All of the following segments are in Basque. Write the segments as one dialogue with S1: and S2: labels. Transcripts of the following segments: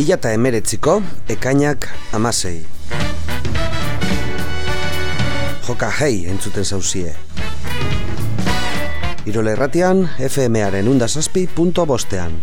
S1: 2000 eta emeretziko ekainak amasei. Joka hei entzuten zauzie. Irole erratian, FMaren undazazpi punto bostean.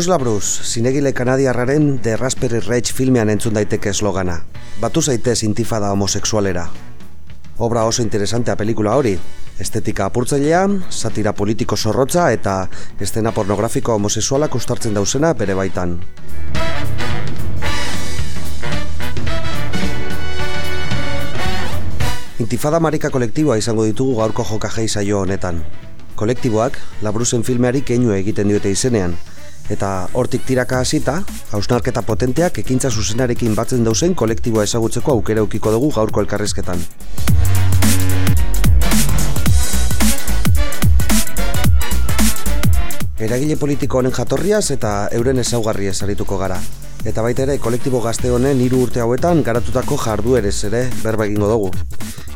S1: Bruce LaBruce, zinegile kanadiarraren The Raspberry Rage filmean entzun daiteke eslogana. Batu zaitez intifada homosexualera. Obra oso interesantea pelikula hori. Estetika apurtzailea, satira politiko zorrotza eta estena pornografiko homosexualak ustartzen dauzena bere baitan. Intifada marika kolektiboa izango ditugu gaurko jokajei saio honetan. Kolektiboak, Labruzen filmeari keinu egiten diote izenean, eta hortik tiraka hasita, hausnarketa potenteak ekintza zuzenarekin batzen dauzen kolektiboa ezagutzeko aukera ukiko dugu gaurko elkarrezketan. Eragile politiko honen jatorriaz eta euren ezaugarri ezarituko gara. Eta baita ere, kolektibo gazte honen hiru urte hauetan garatutako jarduerez ere berba egingo dugu.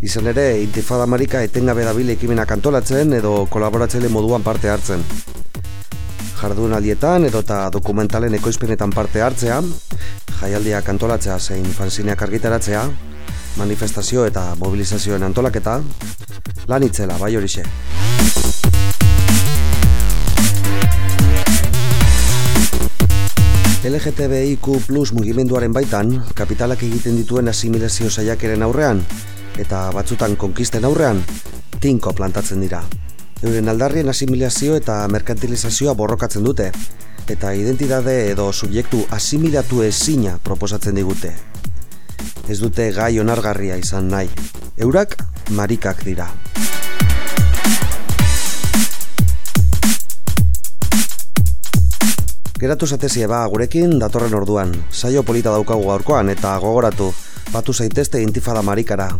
S1: Izan ere, intifada marika etengabe dabile ekimenak antolatzen edo kolaboratzaile moduan parte hartzen jardunaldietan edo eta dokumentalen ekoizpenetan parte hartzea, jaialdiak antolatzea zein fanzineak argitaratzea, manifestazio eta mobilizazioen antolaketa, lan itzela, bai horixe. LGTBIQ plus mugimenduaren baitan, kapitalak egiten dituen asimilazio saiakeren aurrean, eta batzutan konkisten aurrean, tinko plantatzen dira euren aldarrien asimilazio eta merkantilizazioa borrokatzen dute, eta identitate edo subjektu asimilatu ezina proposatzen digute. Ez dute gai onargarria izan nahi, eurak marikak dira. Geratu zatezie ba gurekin datorren orduan, saio polita daukagu gaurkoan eta gogoratu, batu zaitezte intifada marikara,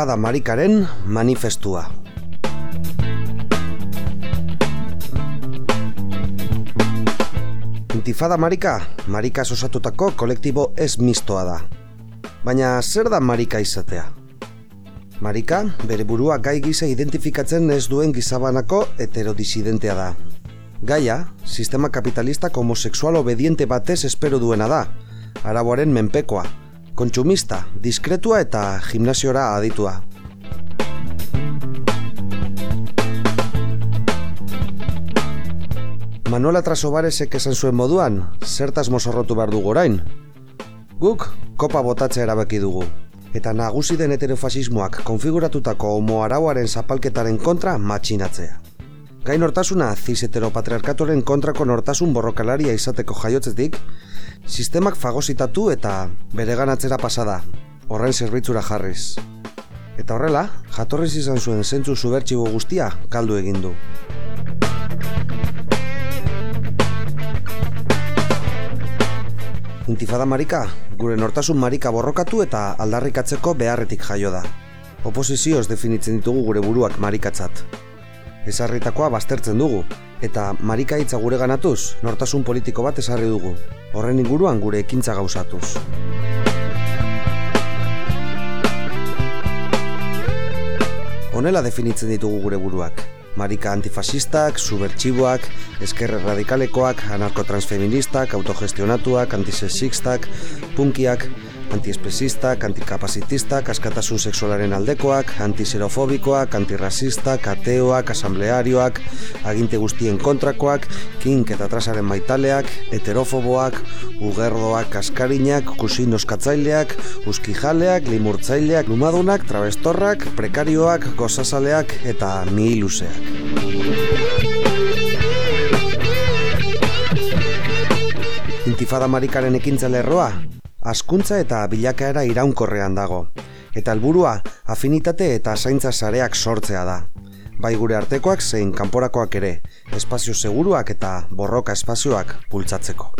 S1: Intifada Marikaren manifestua. Intifada Marika, Marika osatutako kolektibo ez mistoa da. Baina zer da Marika izatea? Marika, bere burua gai gisa identifikatzen ez duen gizabanako heterodisidentea da. Gaia, sistema kapitalista homosexual obediente batez espero duena da, araboaren menpekoa, kontsumista, diskretua eta gimnasiora aditua. Manuela Trasobaresek esan zuen moduan, zertaz mozorrotu behar dugu orain. Guk, kopa botatzea erabaki dugu. Eta nagusi den heterofasismoak konfiguratutako homo arauaren zapalketaren kontra matxinatzea. Gain nortasuna, ziz heteropatriarkatuaren kontrako nortasun borrokalaria izateko jaiotzetik, sistemak fagositatu eta bereganatzera pasada, horren zerbitzura jarriz. Eta horrela, jatorriz izan zuen zentzu zubertxibo guztia kaldu egin du. Intifada marika, gure nortasun marika borrokatu eta aldarrikatzeko beharretik jaio da. Oposizioz definitzen ditugu gure buruak marikatzat. Ezarritakoa baztertzen dugu, eta marikaitza gure ganatuz, nortasun politiko bat esarri dugu. Horren inguruan gure ekintza gauzatuz. Honela definitzen ditugu gure buruak. Marika antifasistak, subertxiboak, eskerre radikalekoak, anarkotransfeministak, autogestionatuak, antisexistak, punkiak,
S2: antiespezistak, antikapazitistak, askatasun sexualaren aldekoak, antiserofobikoak, antirrasistak, ateoak, asamblearioak, aginte guztien kontrakoak, kink eta trasaren maitaleak, heterofoboak, ugerdoak, askarinak, kusin oskatzaileak, uskijaleak, limurtzaileak, lumadunak, travestorrak, prekarioak, gozasaleak eta nihiluseak. Intifada marikaren ekintza lerroa, askuntza eta bilakaera iraunkorrean dago. Eta helburua afinitate eta zaintza sareak sortzea da. Bai gure artekoak zein kanporakoak ere, espazio seguruak eta borroka espazioak bultzatzeko.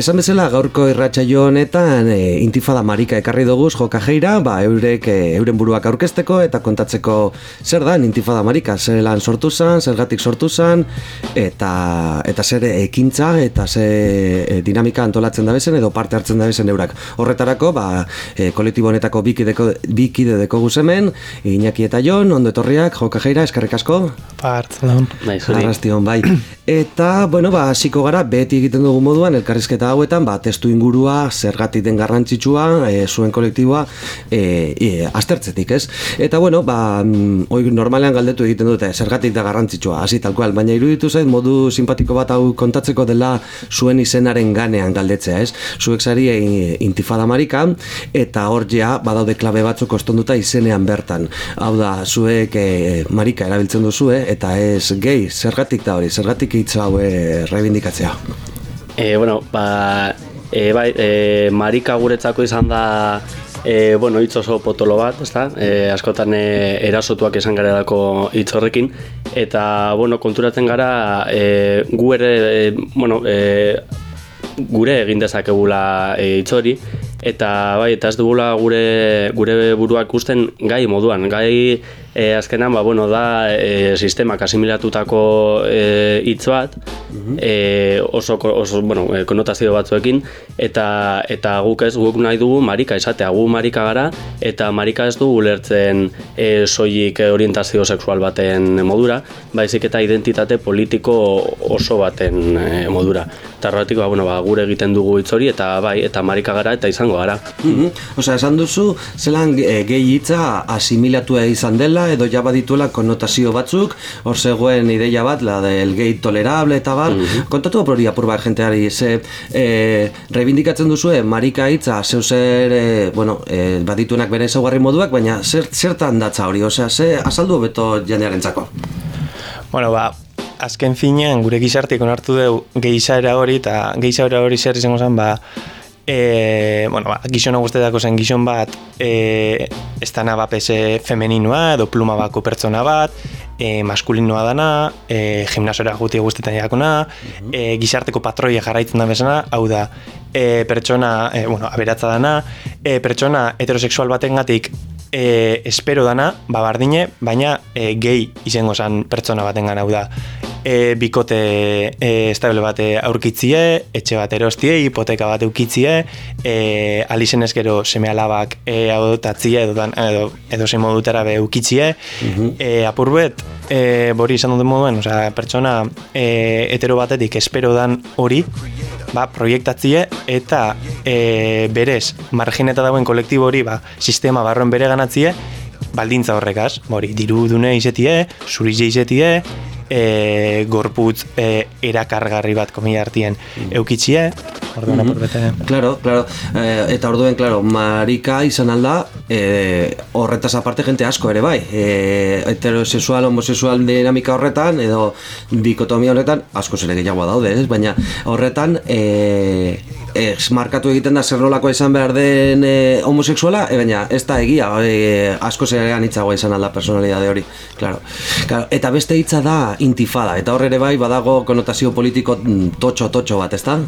S2: Esan bezala gaurko irratsaio honetan e, intifada marika ekarri dugu jokajeira, ba eurek e, euren buruak aurkezteko eta kontatzeko zer da intifada marika, zer lan sortu zen, zergatik sortu zen eta eta zer ekintza eta ze e, dinamika antolatzen da bezen edo parte hartzen da bezen eurak. Horretarako, ba e, kolektibo honetako bikideko bikide deko guzemen, Iñaki eta Jon, ondo etorriak jokajeira eskerrik asko.
S3: Partzen.
S4: Bai, zuri.
S2: bai. Eta, bueno, ba, hasiko gara, beti egiten dugu moduan, elkarrizketa hauetan, ba, testu ingurua, zergatik den garrantzitsua, e, zuen kolektiboa, e, e, aztertzetik, ez? Eta, bueno, ba, mm, oi, normalean galdetu egiten dute, zergatik da garrantzitsua, hasi tal cual, baina iruditu zait, modu simpatiko bat hau kontatzeko dela zuen izenaren ganean galdetzea, ez? Zuek zari e, intifada marika, eta hor ja, badaude klabe batzuk ostonduta izenean bertan. Hau da, zuek e, marika erabiltzen duzue, eta ez gehi, zergatik da hori, zergatik hitz hau e, reivindikatzea.
S4: E, bueno, ba, e, bai, e, marika guretzako izan da e, bueno, hitz oso potolo bat, ezta? E, askotan e, erasotuak esan garelako hitz horrekin eta bueno, konturatzen gara e, gu ere e, bueno, e, gure egin dezakegula hitz hori eta bai, eta ez dugula gure gure buruak ikusten gai moduan, gai e, azkenan ba, bueno, da e, sistemak asimilatutako e, hitz bat e, oso, oso bueno, e, konotazio batzuekin eta eta guk ez guk nahi dugu marika esatea gu marika gara eta marika ez dugu ulertzen e, soilik orientazio sexual baten modura baizik eta identitate politiko oso baten e, modura. Eta ba, bueno, ba, gure egiten dugu hitz hori eta bai eta marika gara eta izango gara.
S1: Mm Osea, esan duzu, zelan e, gehi hitza asimilatua izan dela edo ja badituela konnotazio batzuk, hor zegoen ideia bat, la del gay tolerable eta bar, mm -hmm. kontatu hori apur bat jenteari, ze e, reivindikatzen duzue, marika hitza, zeu zer, e, bueno, e, badituenak bere ezaugarri moduak, baina zer, zertan datza hori, osea, ze azaldu beto jendearen txako?
S3: Bueno, ba, azken finean, gure gizartik onartu dugu gehizaera hori, eta gehizaera hori zer izango zen, ba, e, bueno, ba, gizona guztetako zen gizon bat e, ez dana bapese femeninoa edo pluma bako pertsona bat e, maskulinoa dana e, gimnasora guti guztetan jakuna e, gizarteko patroia jarraitzen da bezana hau da e, pertsona, e, bueno, aberatza dana e, pertsona heterosexual batengatik e, espero dana, babardine, baina e, gehi izango zen pertsona baten hau da e, bikote e, estable bate aurkitzie, etxe bat erostie, hipoteka bat eukitzie, e, alizen gero seme alabak e, adotatzie edo, dan, edo, edo zein modutara be eukitzie, mm e, apurbet, e, bori izan dut moduen, oza, pertsona e, hetero batetik espero dan hori, ba, proiektatzie eta e, berez margineta dauen kolektibo hori ba, sistema barroen bere ganatzie, baldintza horrekaz, bori, diru dune izetie, zurize izetie, e, gorputz e, erakargarri bat komila hartien mm. eukitxie, orduan mm -hmm.
S1: Claro, claro, e, eta orduen, claro, marika izan alda, e, horretaz aparte jente asko ere bai, e, heterosexual, homosexual dinamika horretan, edo dikotomia horretan, asko zere gehiagoa daude, ez? baina horretan, e, ez markatu egiten da zer izan behar den e, homosexuala, e, baina ez da egia, e, asko zerean hitzagoa izan alda personalidade hori, claro. claro. Eta beste hitza da intifada, eta horre ere bai badago konotazio politiko totxo-totxo bat, ez da?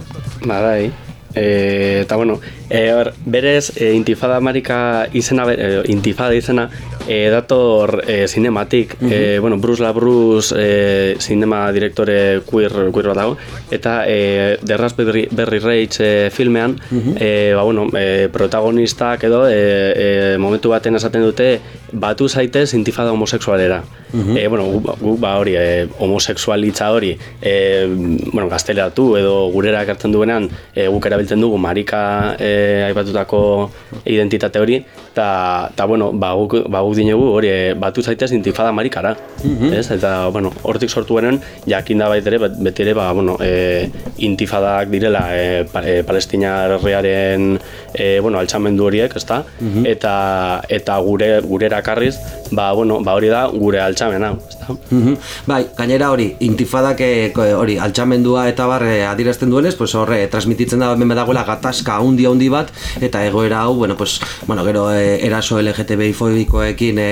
S4: Ba, bai. E, eta bueno, e, berez e, intifada marika izena, e, intifada izena e, dator e, zinematik, mm -hmm. bueno, Bruce LaBruce e, zinema direktore queer, queer bat dago, eta e, The Raspberry Berry Rage e, filmean, mm e, ba, bueno, e, protagonistak edo e, e, momentu baten esaten dute batu zaitez intifada homosexualera. Mm e, bueno, gu, ba hori, e, homosexualitza hori, e, bueno, gazteleratu edo gurera ekartzen duenean, e, guk erabiltzen dugu marika e, aipatutako identitate hori, eta, bueno, ba, guk, ba, guk dinegu hori e, batu zaitez intifada marikara, mm ez? Eta, bueno, hortik sortu benen, jakin da baitere, beti ere, ba, bueno, e, intifadak direla e, pa, e, palestina herriaren e, bueno, altxamendu horiek, ezta? Mm Eta, eta gure, gure erakarriz, ba, bueno, ba, hori da gure altxamena, ezta?
S1: Mm Bai, gainera hori, intifadak hori, altxamendua eta barre adirazten duenez, pues horre, transmititzen da hemen dagoela gatazka handi handi bat, eta egoera hau, bueno, pues, bueno, gero e, eraso LGTBI fobikoekin e,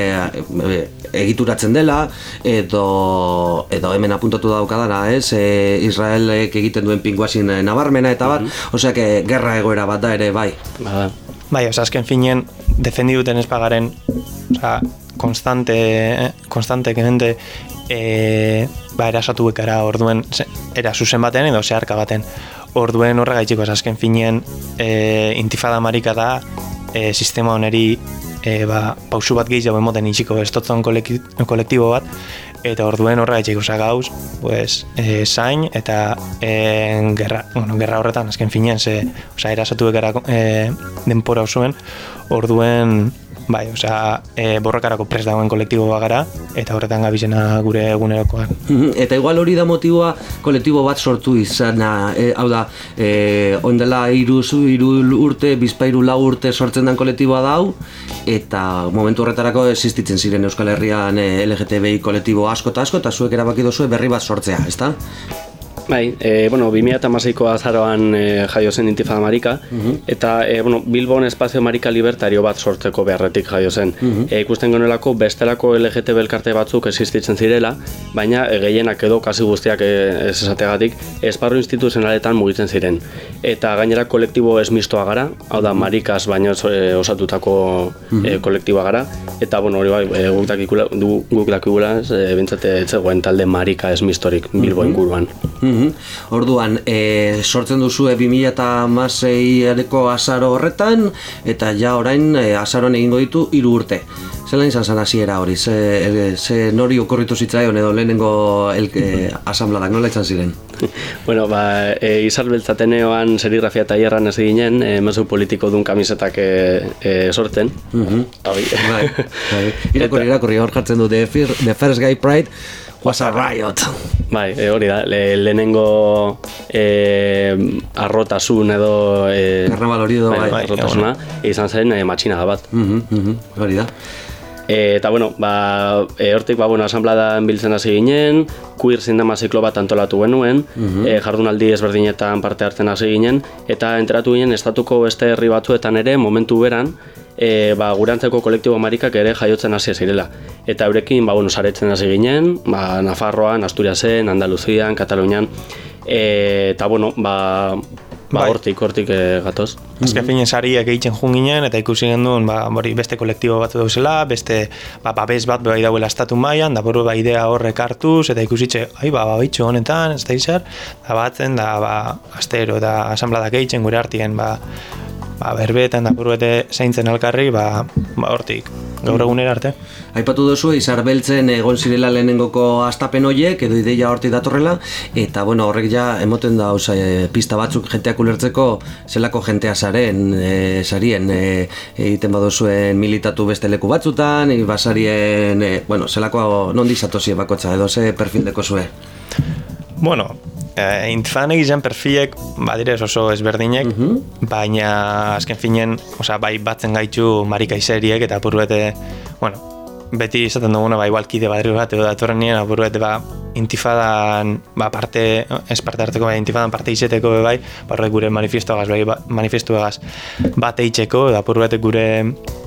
S1: e, egituratzen dela edo edo hemen apuntatu daukadana, ez? E, Israelek egiten duen pinguasin nabarmena eta bat, mm -hmm. osea que gerra egoera bat da ere bai.
S3: Ba, bai, osea azken finen defendi duten espagaren, osea konstante konstante que eh ba erasatu bekara orduen era zuzen baten edo zeharka baten orduen horregaitiko azken finean e, intifada marika da e, sistema oneri e, ba, pausu bat gehiago emoten itxiko estotzon kolektibo bat. Eta orduen horra etxeko gauz pues, e, zain eta e, gerra, bueno, gerra horretan azken finean ze, oza, erasatu gara e, denpora osuen orduen Bai, osea, e, borrakarako pres dagoen kolektibo bagara eta horretan gabizena gure egunerokoan.
S1: Mhm, eta igual hori da motiboa kolektibo bat sortu izana, e, hau da, e, ondela iru, iru urte, bizpairu lau urte sortzen den kolektiboa dau, eta momentu horretarako existitzen ziren Euskal Herrian e, LGTBI kolektibo asko eta asko, eta zuek erabaki dozue berri bat sortzea, ezta?
S4: Bai, e, bueno, 2008ko azaroan e, jaio zen intifada marika, eta e, bueno, Bilbon espazio marika libertario bat sortzeko beharretik jaio zen. e, ikusten gonelako bestelako LGT belkarte batzuk existitzen zirela, baina e, gehienak edo kasi guztiak e, ez esategatik, esparru instituzionaletan mugitzen ziren. Eta gainera kolektibo esmistoa gara, hau da marikaz baina e, osatutako e, kolektiboa gara, eta bueno, hori bai, e, guk dakikula, guk dakikula, e, bintzate etzegoen talde marika esmistorik Bilbo inguruan.
S1: Mhm. Orduan, e, sortzen duzu e, 2006-eko azaro horretan, eta ja orain e, azaroan egingo ditu hiru urte. Zelan izan zen hasiera hori? Ze, e, ze nori okorritu zitzaion edo lehenengo el, e, asambladak, nola izan ziren?
S4: bueno, ba, e, izar beltzateneoan serigrafia tailerran ez ginen, e, mezu politiko dun kamisetak e, e, sorten.
S1: Mhm.
S4: Hori.
S1: Bai, bai. Irakurri, irakurri, hor jartzen du, the, fir, the first guy pride was a riot.
S4: Bai, e, hori da, le, lehenengo e, arrotasun edo... E,
S1: Karnaval hori edo, bai.
S4: bai, arrotasuna, izan zen e, matxina bat.
S1: Mhm, mhm, hori da.
S4: E, eta bueno, ba, e, hortik ba, bueno, asanbladan biltzen hasi ginen, queer zindema ziklo bat antolatu genuen, e, jardunaldi ezberdinetan parte hartzen hasi ginen, eta enteratu ginen estatuko beste herri batzuetan ere momentu beran, e, ba, gurantzeko kolektibo marikak ere jaiotzen hasi zirela. Eta eurekin, ba, bueno, saretzen hasi ginen, ba, Nafarroan, Asturiasen, Andaluzian, Katalunian, e, eta bueno, ba, ba,
S3: Bai.
S4: hortik, hortik e, gatoz.
S3: Azken finen sariak egiten jun ginen, eta ikusi genuen ba, hori beste kolektibo bat dauzela, beste ba, babes bat bai dauela estatu mailan, da buru ba idea horrek hartuz, eta ikusitxe, ai, ba, baitxo honetan, ez da izar, da batzen, da, ba, astero, da asambladak egiten gure artien, ba, ba, berbetan, da buru bete zeintzen elkarri, ba, ba, hortik, gaur egunera arte.
S1: Aipatu duzu, izar beltzen egon zirela lehenengoko astapen hoiek, edo ideia hortik datorrela, eta bueno, horrek ja emoten da oza, e, pista batzuk jenteak ulertzeko zelako jentea zaren, e, sarien, e, egiten baduzuen militatu beste leku batzutan, e, basarien, e, bueno, zelako nondi zatozie bakotza, edo ze perfil deko zue.
S3: Bueno, eh, intifan egizan perfilek badire oso ezberdinek, baina azken finen, osea, bai batzen gaitu marika iseriek eta apur bete, bueno, beti izaten duguna, ba, igual kide badri bat edo datorren nien, apur bete, ba, intifadan, ba, parte, ez harteko, ba, intifadan parte izeteko be bai, barrek gure manifestuagaz, bai, ba, manifestuagaz bat eitzeko, eta apur bete gure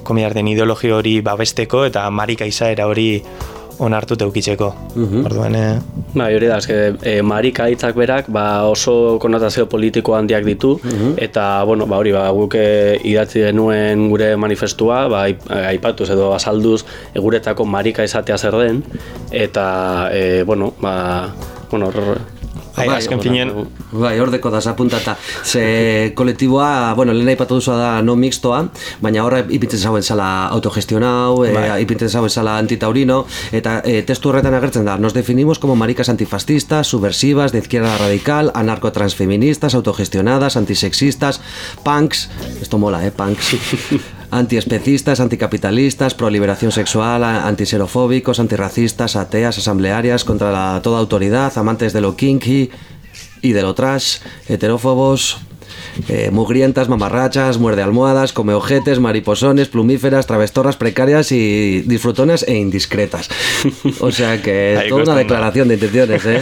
S3: komidarten ideologi hori babesteko, eta marika izaera hori onartu teukitzeko. Orduan, eh,
S4: Bai, hori da, eske, e, marika hitzak berak ba, oso konotazio politiko handiak ditu, eta, bueno, ba, hori, ba, guk e, idatzi genuen gure manifestua, ba, aip- aipatuz edo azalduz e, guretako marika izatea zer den, eta, e, bueno, ba, bueno,
S3: bai,
S1: Bai,
S3: azken finen,
S1: Bai, hordeko da apuntata. Ze kolektiboa, bueno, lehen aipatu duzu da no mixtoa, baina horra ipintzen zauen zala autogestionau, e,
S3: Bai.
S1: ipintzen zauen zala antitaurino, eta e, testu horretan agertzen da, nos definimos como maricas antifascistas, subversivas, de izquierda radical, anarcotransfeministas, autogestionadas, antisexistas, punks, esto mola, eh, punks, antiespecistas, anticapitalistas, pro liberación sexual, antiserofóbicos, antirracistas, ateas, asamblearias, contra la, toda autoridad, amantes de lo kinky y de lo trash, heterófobos, eh, mugrientas, mamarrachas, muerde almohadas, come ojetes, mariposones, plumíferas, travestorras precarias y disfrutonas e indiscretas. O sea que
S3: Ahí
S1: toda una declaración de intenciones, ¿eh?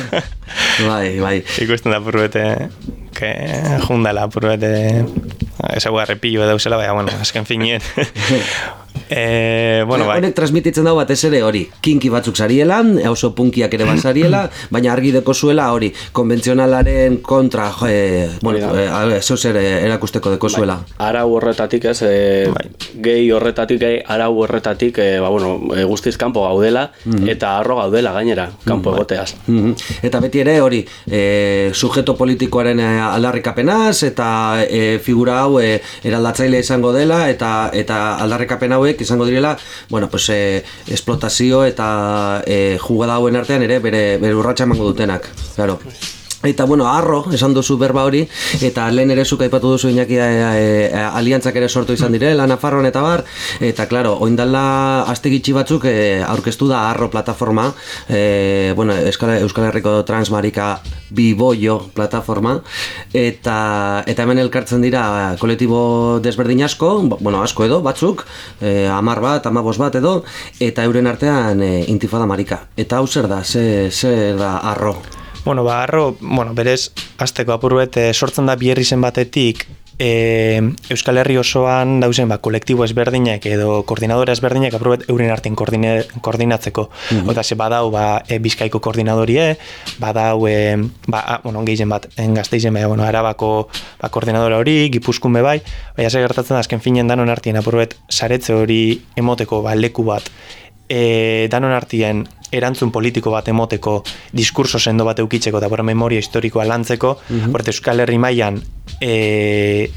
S1: Bai, bai.
S3: ikusten da apur bete, que jundala apur bete, esa guarrepillo dauzela, baina, bueno, azken finien. eh, bueno, bai.
S1: Honek transmititzen dago batez ere hori, kinki batzuk zariela, oso punkiak ere bazariela, baina argi deko zuela hori, konbentzionalaren kontra, jo, eh, bueno, zeu zer erakusteko deko zuela.
S4: arau horretatik ez, e,
S3: Bai.
S4: gehi horretatik, e, arau horretatik, e, ba, bueno, e, guztiz kanpo gaudela, eta arro gaudela gainera, kanpo egoteaz.
S1: Mhm. Eta beti ere hori, e, sujeto politikoaren e, aldarrikapenaz eta e, figura hau e, eraldatzaile izango dela eta eta aldarrikapen hauek izango direla, bueno, pues e, esplotazio eta e, jugada hauen artean ere bere bere urratsa emango dutenak. Claro. Eta bueno, arro, esan duzu berba hori, eta lehen ere zuk aipatu duzu Iñaki e, e, e, aliantzak ere sortu izan direla, Nafarroan eta bar, eta claro, oindala aste gitxi batzuk e, aurkeztu da arro plataforma, e, bueno, Euskal, Euskal Herriko Transmarika Biboio plataforma, eta, eta hemen elkartzen dira kolektibo desberdin asko, bo- bueno, asko edo, batzuk, e, amar bat, amabos bat edo, eta euren artean e, intifada marika. Eta hau zer da, ze, zer da arro?
S3: Bueno, ba, arro, bueno, berez, azteko apurbet, e, sortzen da bierri batetik, e, Euskal Herri osoan dauzen ba, kolektibo ezberdinak edo koordinadora ezberdinak apurbet euren artean koordine, koordinatzeko. Mm -hmm. ze badau, ba, e, bizkaiko koordinadorie, badau, e, ba, a, bueno, gehien bat, engazteizen, baina, bueno, arabako ba, koordinadora hori, gipuzkun bai, baina ze gertatzen azken finen danon artien apurbet saretze hori emoteko, ba, leku bat, e, danon artien erantzun politiko bat emoteko, diskurso sendo bat eukitzeko eta bora memoria historikoa lantzeko, mm -hmm. Euskal Herri mailan e,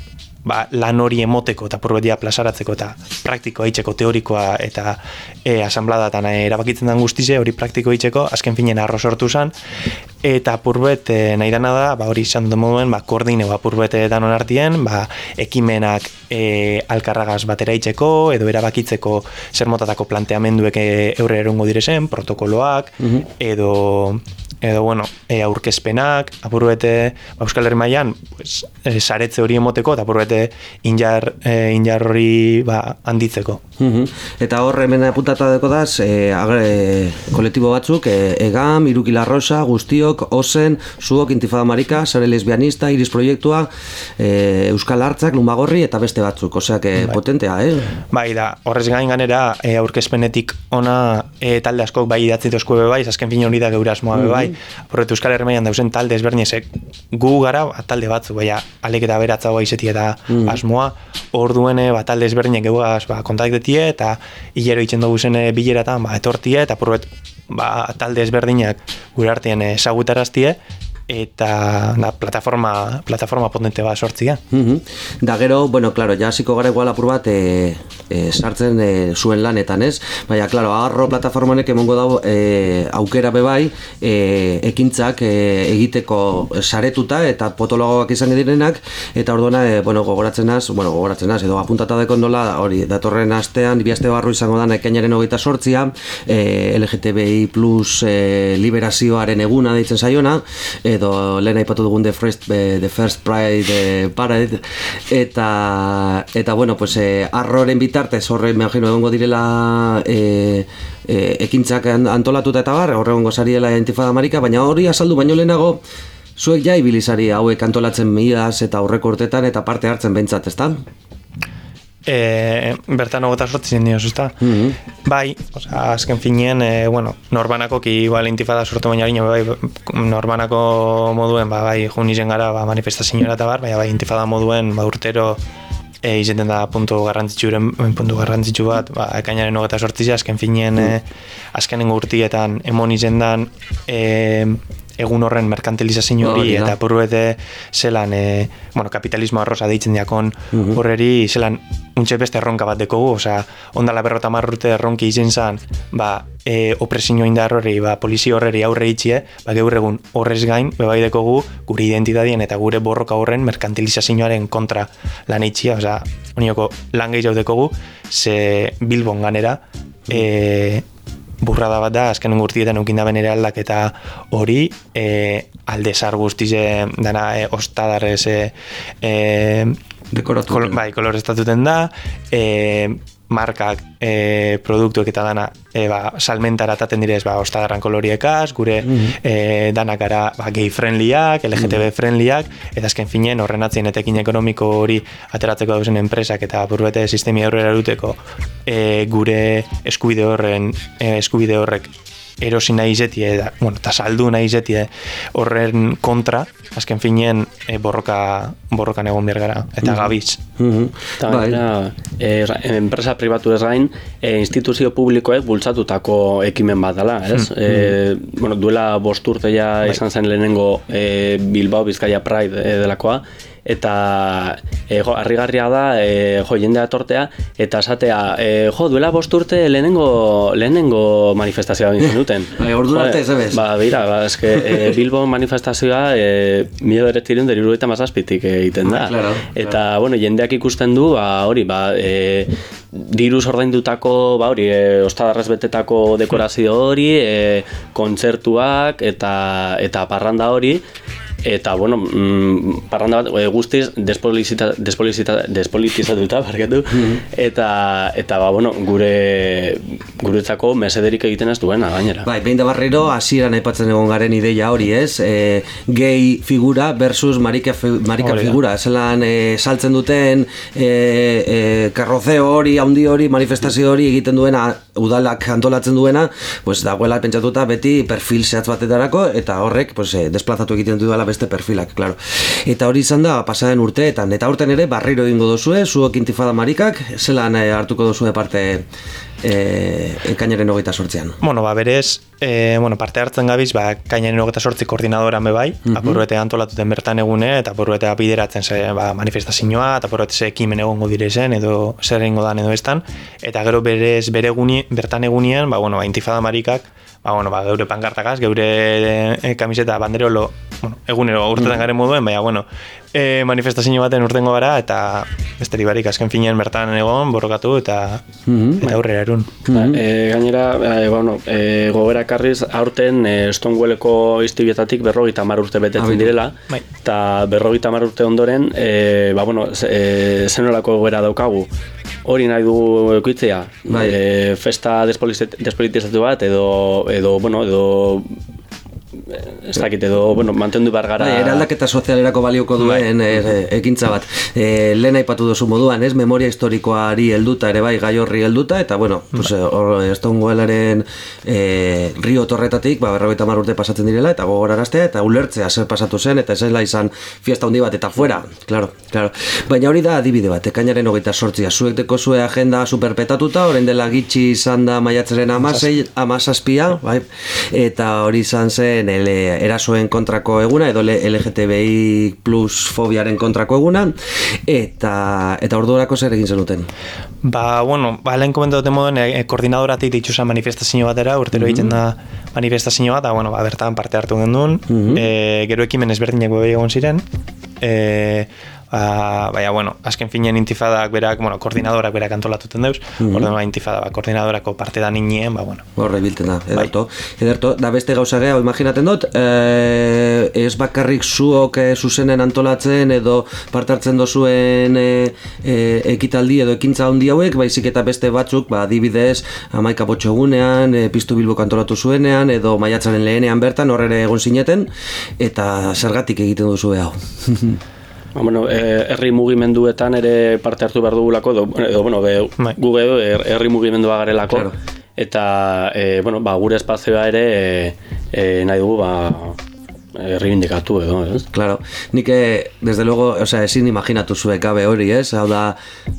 S3: ba, lan hori emoteko eta purbetia plasaratzeko eta praktiko eitzeko teorikoa eta e, asamblada erabakitzen den guztize hori praktiko eitzeko, azken finen arro sortu zen eta purbet e, nahi dana da, ba, hori izan dut moduen, ba, koordine ba, purbet danon artien, ba, ekimenak e, alkarragaz batera eitzeko edo erabakitzeko zer motatako planteamenduek e, eurre erungo direzen, protokoloak, mhm. edo edo bueno, e, aurkezpenak, apurbete ba, Euskal Herri mailan, pues, e, saretze hori emoteko, eta apurbete injar, e, injar hori ba, handitzeko.
S1: Mhm. Eta hor hemen apuntata deko daz, e, agre, kolektibo batzuk, e, Egam, Irukila Rosa, Guztiok, Osen, Zuok, Intifada Marika, Sare Lesbianista, Iris Proiektua, e, Euskal Hartzak, Lumagorri, eta beste batzuk, oseak bai. potentea, eh?
S3: Bai, da, horrez gain ganera, e, aurkezpenetik ona e, talde askok bai idatzi eskue bai, azken fin hori da geura asmoa mm bai, horret Euskal Hermaian dauzen talde ezberdinezek gu gara ba, talde batzu, baina alek eta beratza bai eta mm. asmoa, hor duene ba, talde ezberdinek egugaz ba, kontaktetie eta hilero itzen dugu zen bileratan ba, etortie eta porret ba, talde ezberdinak gure artean ezagutaraztie eta da, plataforma, plataforma potente bat sortzia.
S1: Mm Da gero, bueno, claro, ja hasiko gara igual apur bat e, e, sartzen e, zuen lanetan, ez? Baina, claro, agarro plataformanek emongo dago e, aukera bebai e, ekintzak e, egiteko saretuta eta potologoak izan direnak eta orduena, e, bueno, gogoratzen az, bueno, gogoratzen az, edo apuntata deko ondola, hori, datorren astean, biaste barru izango da, ekainaren hogeita sortzia, e, LGTBI plus e, liberazioaren eguna deitzen zaiona, e, edo lehen aipatu dugun The First, eh, the first Pride the Parade eta, eta bueno, pues, eh, arroren bitartez horre imagino egongo direla eh, eh, ekintzak antolatuta eta bar, horre egongo zariela entifada marika, baina hori azaldu baino lehenago zuek ja ibilizari hauek antolatzen miaz eta aurreko urtetan eta parte hartzen behintzat, ezta?
S3: E, bertan ogota sortzen zen dioz, ezta? Mm Bai, oza, azken finien, e, bueno, norbanako ki igual intifada sortu baina harina, bai, norbanako moduen, ba, bai, jun izen gara, ba, manifestazioa eta bar, bai, bai, intifada moduen, ba, urtero, e, izeten da puntu garrantzitsuren, puntu garrantzitsu bat, ba, ekainaren hogeta sortzia, azken finien, mm. e, azkenengo urtietan, emon izendan, e, egun horren merkantilizazio hori eta buruete zelan e, bueno, kapitalismo arroza deitzen diakon mhm. horreri zelan untxe beste erronka bat dekogu, osea, ondala berrota marrute erronki izen zan, ba, e, opresio indar horri, ba, polizio horreri aurre itxie, ba, gaur egun horrez gain, bebai dekogu, gure identitadien eta gure borroka horren merkantilizazioaren kontra lan itxia, osea, unioko lan gehiago dekogu, ze bilbon ganera, e, burrada bat da, azken urtietan ukin da benere aldaketa hori, e, alde zar guztize dana e, ostadarrez e, e, kol, bai, kolorestatuten da, e, markak e, produktuek eta dana e, ba, salmentara taten direz ba, ostadarran koloriekaz, gure mm -hmm. e, danak gara ba, gay friendlyak, LGTB mm -hmm. friendlyak, eta azken finen horren atzien etekin ekonomiko hori ateratzeko dauzen enpresak eta burbete sistemi aurrera eruteko e, gure eskubide horren e, eskubide horrek erosi nahi izetie, da, bueno, eta saldu nahi izetie horren kontra, azken finien e, borroka, borrokan egon behar gara, eta mm -hmm. gabiz.
S4: Mm -hmm. Eta bai. e, enpresa pribatu ez gain, e, instituzio publikoek bultzatutako ekimen bat dela, ez? Mm -hmm. bueno, duela bosturte ja bai. izan zen lehenengo e, Bilbao Bizkaia Pride e, delakoa, eta e, jo, arrigarria da e, jo, jendea tortea eta esatea e, jo, duela bosturte lehenengo, lehenengo manifestazioa egin duten
S1: bai, ordu arte ez ebes
S4: ba, bira, ba, eske, e, Bilbo manifestazioa e, mila beretziren deriru eta mazazpitik egiten da.
S1: Claro,
S4: eta, bueno, jendeak ikusten du ba, hori, ba, e, diru ordaindutako ba hori e, ostadarrez betetako dekorazio hori e, kontzertuak eta eta parranda hori eta, bueno, mm, parranda bat, e, guztiz, despolizita, despolizita, despolitizatuta, barkatu, eta, eta, ba, bueno, gure, guretzako mesederik egiten ez duena, gainera.
S1: Bai, behin da barriro, hasieran aipatzen egon garen ideia hori, ez? E, gay figura versus marika, fi- marika
S3: Hori da.
S1: figura. Zelan e, saltzen duten e, e, karrozeo hori, handi hori, manifestazio hori egiten duena, udalak antolatzen duena, pues dagoela pentsatuta beti perfil zehatz batetarako, eta horrek, pues, e, desplazatu egiten duela beste perfilak, claro. Eta hori izan da, pasaren urteetan, eta urten ere, barriro egingo duzue, zuok intifada marikak, zelan e, hartuko duzue parte e, ekainaren hogeita sortzean.
S3: Bueno, ba, berez, e, bueno, parte hartzen gabiz, ba, kainaren hogeta sortzi koordinadora me bai, mm apurruete antolatuten bertan egune, eta apurruete bideratzen ze, ba, manifestazioa, eta apurruete ze ekimen egongo direzen, edo zer egingo dan edo estan, eta gero berez, bere eguni, bertan egunean, ba, bueno, ba, intifada marikak, ba, bueno, ba, geure pankartakaz, geure e, kamiseta banderolo, bueno, egunero urtetan garen moduen, baina, bueno, e, manifestazio baten urtengo gara, eta besterik barik azken finean bertan egon, borrokatu, eta
S1: Mhm.
S3: ba, aurrera erun.
S4: Ba, e, gainera, e, bueno, e, gogera karriz, aurten e, Stonewalleko iztibietatik berrogeita hamar urte betetzen direla,
S3: Bai.
S4: eta berrogeita hamar urte ondoren, e, ba, bueno, e, zenolako gogera daukagu. Hori nahi dugu eukitzea,
S1: Bai.
S4: e, festa despolitizatu bat, edo, edo, bueno, edo ez dakit, edo, bueno, mantendu behar gara...
S1: Bai, eraldaketa sozialerako balioko duen e, ekintza bat. E, lehen aipatu duzu moduan, ez? Memoria historikoari helduta ere bai, gai horri helduta, eta bueno, pues, eh, hor Stonewallaren e, rio torretatik, ba, berrogeita urte pasatzen direla, eta gogoraraztea, eta ulertzea zer pasatu zen, eta ez zela izan fiesta handi bat, eta fuera, claro, claro. Baina hori da adibide bat, ekainaren hogeita sortzia. Zuek deko zue agenda superpetatuta, orain dela gitxi izan da maiatzaren amasei, amazazpia, bai, eta hori izan zen ele, erasoen kontrako eguna, edo LGTBI plus fobiaren kontrako eguna, eta, eta ordurako zer egin zenuten.
S3: Ba, bueno, ba, lehen komentatu moden, e, e, koordinadoratik dituzan manifestazio batera, urtero egiten da manifestazio bat, da, bueno, ba, bertan parte hartu gendun, e, gero ekimen ezberdinak egon ziren, e, ba, baina, bueno, azken finean intifadak berak, bueno, koordinadorak berak antolatuten deuz, orduan, ba, intifada, ba, koordinadorako parte da ninien, ba, bueno,
S1: Horre biltzen da, ederto. Ederto, da beste gauza gehiago imaginaten dut, eh, ez bakarrik zuok eh, zuzenen antolatzen edo parte hartzen dozuen eh, eh, ekitaldi edo ekintza handi hauek, baizik eta beste batzuk, ba, adibidez, amaika botxogunean, eh, piztu bilboko antolatu zuenean, edo maiatzaren lehenean bertan, horre egon zineten, eta zergatik egiten duzu hau.
S4: Ba, bueno, eh, herri mugimenduetan ere parte hartu behar dugulako, edo, edo bueno, be,
S3: Bai.
S4: gu edo her- herri mugimendua garelako,
S1: Claro.
S4: eta e, bueno, ba, gure espazioa ere e, e, nahi dugu ba, erreibindikatu edo, ez?
S1: Claro, nik eh, desde luego, o sea, ezin imaginatu zuek gabe hori, ez? Hau da,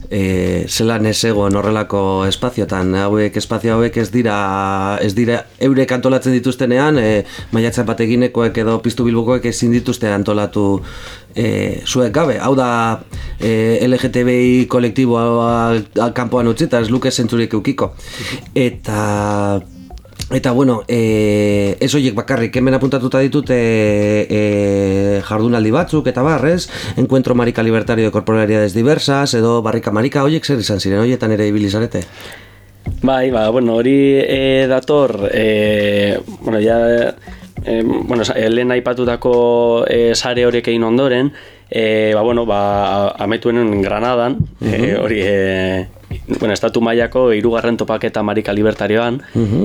S1: eh, zelan ez egon horrelako espaziotan, hauek espazio hauek ez dira, ez dira eurek antolatzen dituztenean, eh, maiatzen bateginekoek edo piztu bilbokoek ezin dituzte antolatu eh, zuek gabe. Hau da, eh, LGTBI kolektiboa kanpoan utzita, ez luke zentzurik eukiko. Eta Eta bueno, e, ez horiek bakarrik, hemen apuntatuta ditut e, e, jardunaldi batzuk eta barrez, encuentro marika libertario de corporalidades diversas, edo barrika marika, horiek zer izan ziren, horietan ere ibilizarete?
S4: Bai, ba, bueno, hori e, dator, e, bueno, ja, e, bueno, lehen aipatutako e, sare horiek egin ondoren, e, ba, bueno, ba, amaituenen Granadan, e, hori, e, bueno, estatu mailako hirugarren topaketa marika libertarioan,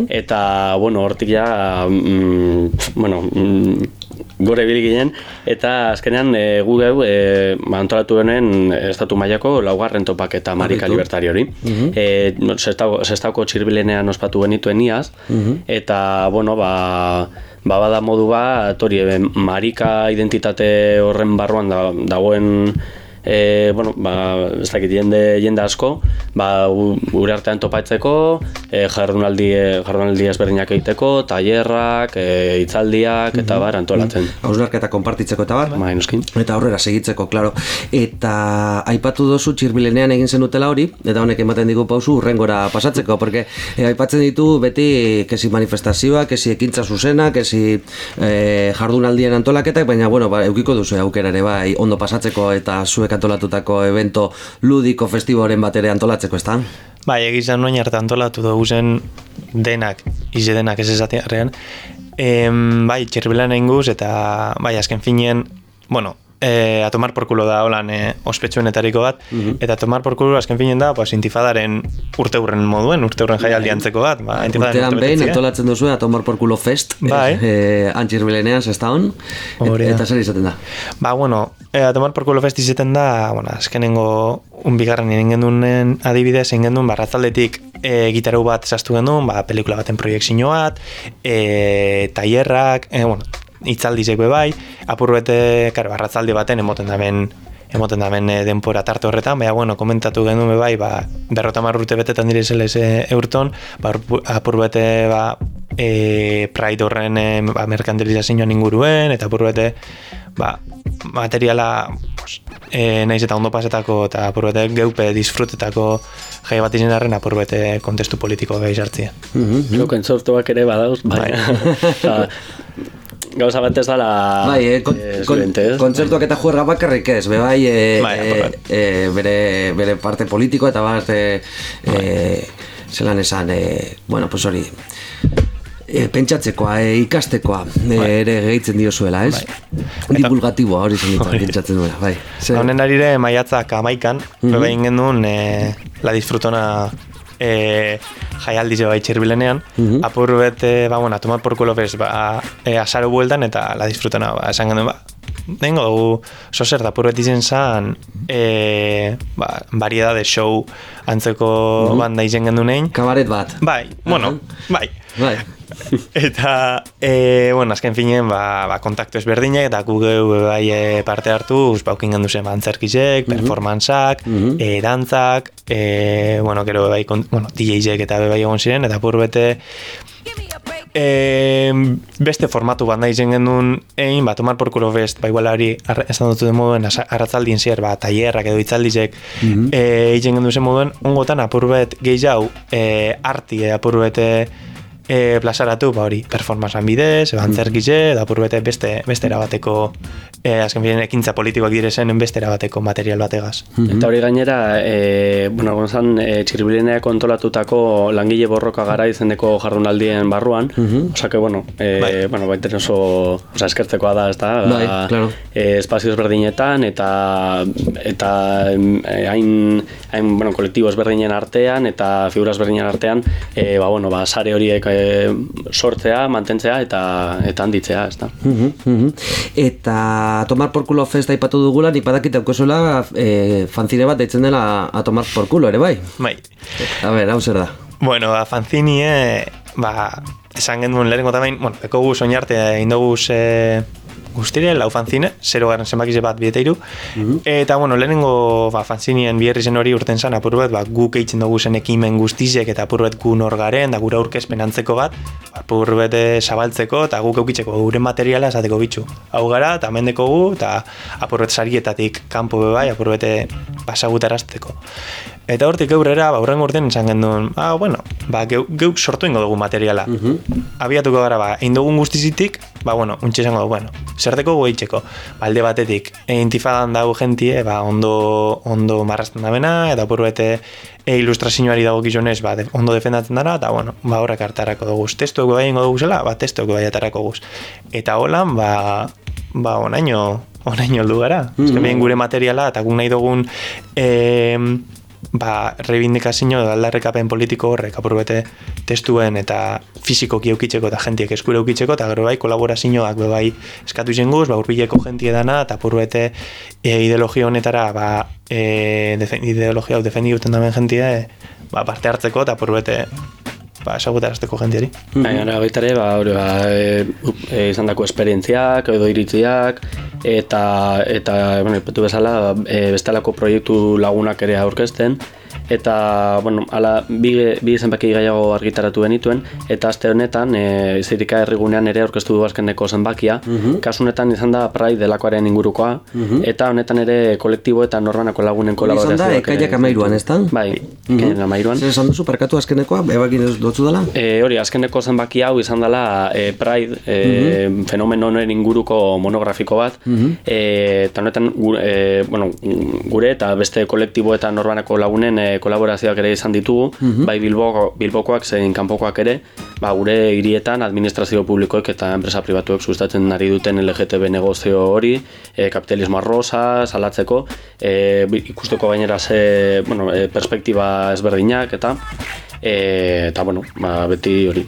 S4: eta, bueno, hortik ja, mm, bueno, mm, gore ibili ginen, eta azkenean e, gu geu e, ba, antolatu genuen estatu mailako laugarren topaketa marika
S1: Argitu.
S4: libertario hori. E, no, sestau, sestauko txirbilenean ospatu genituen iaz, eta, bueno, ba, ba bada modu bat, hori, e, marika identitate horren barruan da, dagoen e, bueno, ba, ez dakit, jende, jende asko, ba, gu- gure artean topatzeko, e, jardunaldi, jardunaldi ezberdinak egiteko, tailerrak, e, hitzaldiak, eta bar, antolatzen.
S1: Hausnarketa konpartitzeko eta bar?
S4: Noskin.
S1: Eta aurrera segitzeko, claro. Eta aipatu dozu txirbilenean egin zenutela hori, eta honek ematen digu pausu urrengora pasatzeko, porque eh, aipatzen ditu beti kesi manifestazioa, kesi ekintza zuzena, kesi eh, jardunaldien antolaketak, baina bueno, ba, eukiko duzu aukera ere bai ondo pasatzeko eta zuek antolatutako evento ludiko festiboren bat ere antolatzeko, ez da?
S3: Bai, egizan noin arte antolatu dugu zen denak, ize denak ez esatearrean, em, bai, txerbilan eta bai, azken finean, bueno, e, a tomar por culo da holan e, ospetsuenetariko bat, eta tomar por culo azken finean da, pues, intifadaren urte hurren moduen, urte hurren jaialdi antzeko bat. Ba,
S5: Urtean behin, antolatzen duzu, a tomar por culo fest,
S3: Bai.
S5: eh, antxirbilenean, zestaon,
S3: Hori da.
S5: eta zer izaten da.
S3: Ba, bueno, e, a tomar por culo fest izaten da, bueno, azkenengo un bigarren egin gendunen adibidez, egin gendun, ba, ratzaldetik e, gitarau bat zaztu gendun, ba, pelikula baten proiektzio bat, e, tailerrak, e, bueno, itzaldizek bai, apur bete, karo, arratzalde baten emoten damen emoten damen e, denpora tarte horretan, baina, bueno, komentatu genuen be bai, ba, berrota urte betetan direzela eze eurton, ba, apur- bete, ba, e, Pride horren e, ba, merkantilizazioan inguruen, eta apur bete, ba, materiala pues, e, naiz eta ondo pasetako eta apur bete geupe disfrutetako jai bat izan arren apur bete kontestu politiko gai sartzia.
S4: Zuk entzortuak ere badauz, bai. Gauza bat ez dala
S5: Bai, eh, kon,
S4: eh,
S5: kon, kontzertuak eta juerga bakarrik ez, be bai, eh,
S3: Bai,
S5: eh, eh, bere, bere parte politiko eta bat, eh, eh, zelan esan, eh, bueno, pues hori, eh, pentsatzekoa, eh, ikastekoa eh, ere gehitzen diozuela, ez? Divulgatiboa hori zen ditu, pentsatzen duela, bai.
S3: Honen arire maiatzak amaikan, mm -hmm. genuen e, la disfrutona e, jaialdi ze bai txirbilenean, apur bete, ba, bueno, tomar por culo bez, ba, e, asaro bueltan eta la disfrutona, ba, esan genuen, ba, Nengo dugu, oso zer da, apur beti zen zan, e, ba, variedade show antzeko banda izen gendunein.
S5: Kabaret bat.
S3: Bai, bueno, bai.
S5: Bai.
S3: Eta, e, bueno, azken finen, ba, ba, kontaktu ezberdinek, eta gu geu bai e, parte hartu, baukin gendu zen antzerkizek, performantzak, e, dantzak, e, bueno, gero bai, kon, bueno, DJzek eta bai egon ziren, eta pur bete, e, beste formatu banda izen genuen egin, ba, tomar por culo best, ba, igual hori, esan dut den moduen, arratzaldien zier, ba, taierrak edo itzaldizek, e, izen genuen zen moduen, ongotan apurbet gehiago, e, arti, e, apurbete, e, plazaratu, ba hori, performanzan bidez, eba antzerkize, da bete beste, beste erabateko, e, azken bilen ekintza politikoak direzen beste erabateko material bategaz.
S4: Eta hori gainera, e, bueno, gonzan, e, txirbileneak kontolatutako langile borroka gara izeneko jardunaldien barruan, osea que, bueno, e,
S3: Bai.
S4: bueno, baiten oso, osea, eskertzekoa da, ez da,
S5: Bai, claro.
S4: e, espazio ezberdinetan, eta, eta e, hain, hain, bueno, kolektibo ezberdinen artean, eta figura ezberdinen artean, e, ba, bueno, ba, sare horiek e, sortzea, mantentzea, eta, eta handitzea, ez da.
S5: Mhm, mhm. Eta tomar por culo fest aipatu dugula, nik badakit daukozuela eh, fanzine bat deitzen dela a tomar por culo ere, bai?
S3: Bai,
S5: A ber, hau zer da?
S3: bueno, ba, fanzinie, ba, esan genuen lehenengo tamain, bueno, eko guz oinarte indoguz e, guztire, lau fanzine, zero garen zenbakize bat bieteiru, eta, bueno, lehenengo ba, fanzinien biherri zen hori urten zan, apurbet, ba, guk eitzen dugu zen ekimen guztizek, eta apurbet gu nor garen, da gure aurkezpen antzeko bat, ba, apurbet eh, zabaltzeko, eta guk eukitzeko gure materiala esateko bitxu. Hau gara, eta mendeko gu, eta apurbet sarietatik kanpo be bai, apurbete pasagutarazteko. Eta hortik eurera, ba, urren urten izan genduen, ah, bueno, ba, geu, geuk sortu ingo dugu materiala. Abiatuko gara, ba, egin dugun guztizitik, ba, bueno, untxe esango dugu, bueno, zerteko goitzeko. Ba, alde batetik, e, intifadan dago jentie, ba, ondo, ondo marrazten dabena, eta buruete e, ilustrazioari dago gizonez, ba, de, ondo defendatzen dara, eta, bueno, ba, horrek hartarako dugu. Testuak bai ingo dugu zela, ba, testuak bai atarako guz. Eta holan, ba, ba, onaino, onaino heldu gara. Mm gure materiala, eta guk nahi dugun, em, ba, reivindikazio edo aldarrekapen politiko horrek apurbete testuen eta fizikoki eukitzeko eta jentiek eskure eukitzeko eta gero bai kolaborazioak bai eskatu izen guz, ba, urbileko jentie dana eta apurbete e, ideologia honetara ba, e, defen, ideologia hau defendi duten damen jentie ba, parte hartzeko eta apurbete ba, esagutarazteko jentiari.
S4: Baina baita ere, ba, hori, ba, e, e, izan dako esperientziak edo iritziak, eta, eta bueno, ipatu bezala, e, bestelako proiektu lagunak ere aurkezten, eta, bueno, ala, bi, bi zenbaki gaiago argitaratu genituen, eta aste honetan, e, zirika herrigunean ere aurkeztu du azkeneko zenbakia, kasu honetan izan da Pride delakoaren ingurukoa, eta honetan ere kolektibo eta norbanako lagunen
S5: Hori izan
S4: kolaborazioak.
S5: da, ekaiak amairuan, ez da?
S4: Bai, ekaiak amairuan.
S5: Zer esan duzu, parkatu azkenekoa, ebakin ez dotzu dela?
S4: E, hori, azkeneko zenbaki hau izan dela e, Pride e, fenomeno honen inguruko monografiko bat. E, eta honetan gure, e, bueno, gure eta beste kolektibo eta norbanako lagunen e, kolaborazioak ere izan ditugu. Bai Bilboko, Bilbokoak zein kanpokoak ere ba, gure hirietan administrazio publikoek eta enpresa pribatuek sustatzen ari duten LGTB negozio hori, e, kapitalismo arroza, salatzeko, e, ikusteko gainera ze, bueno, e, perspektiba ezberdinak eta e, eta bueno, ba, beti hori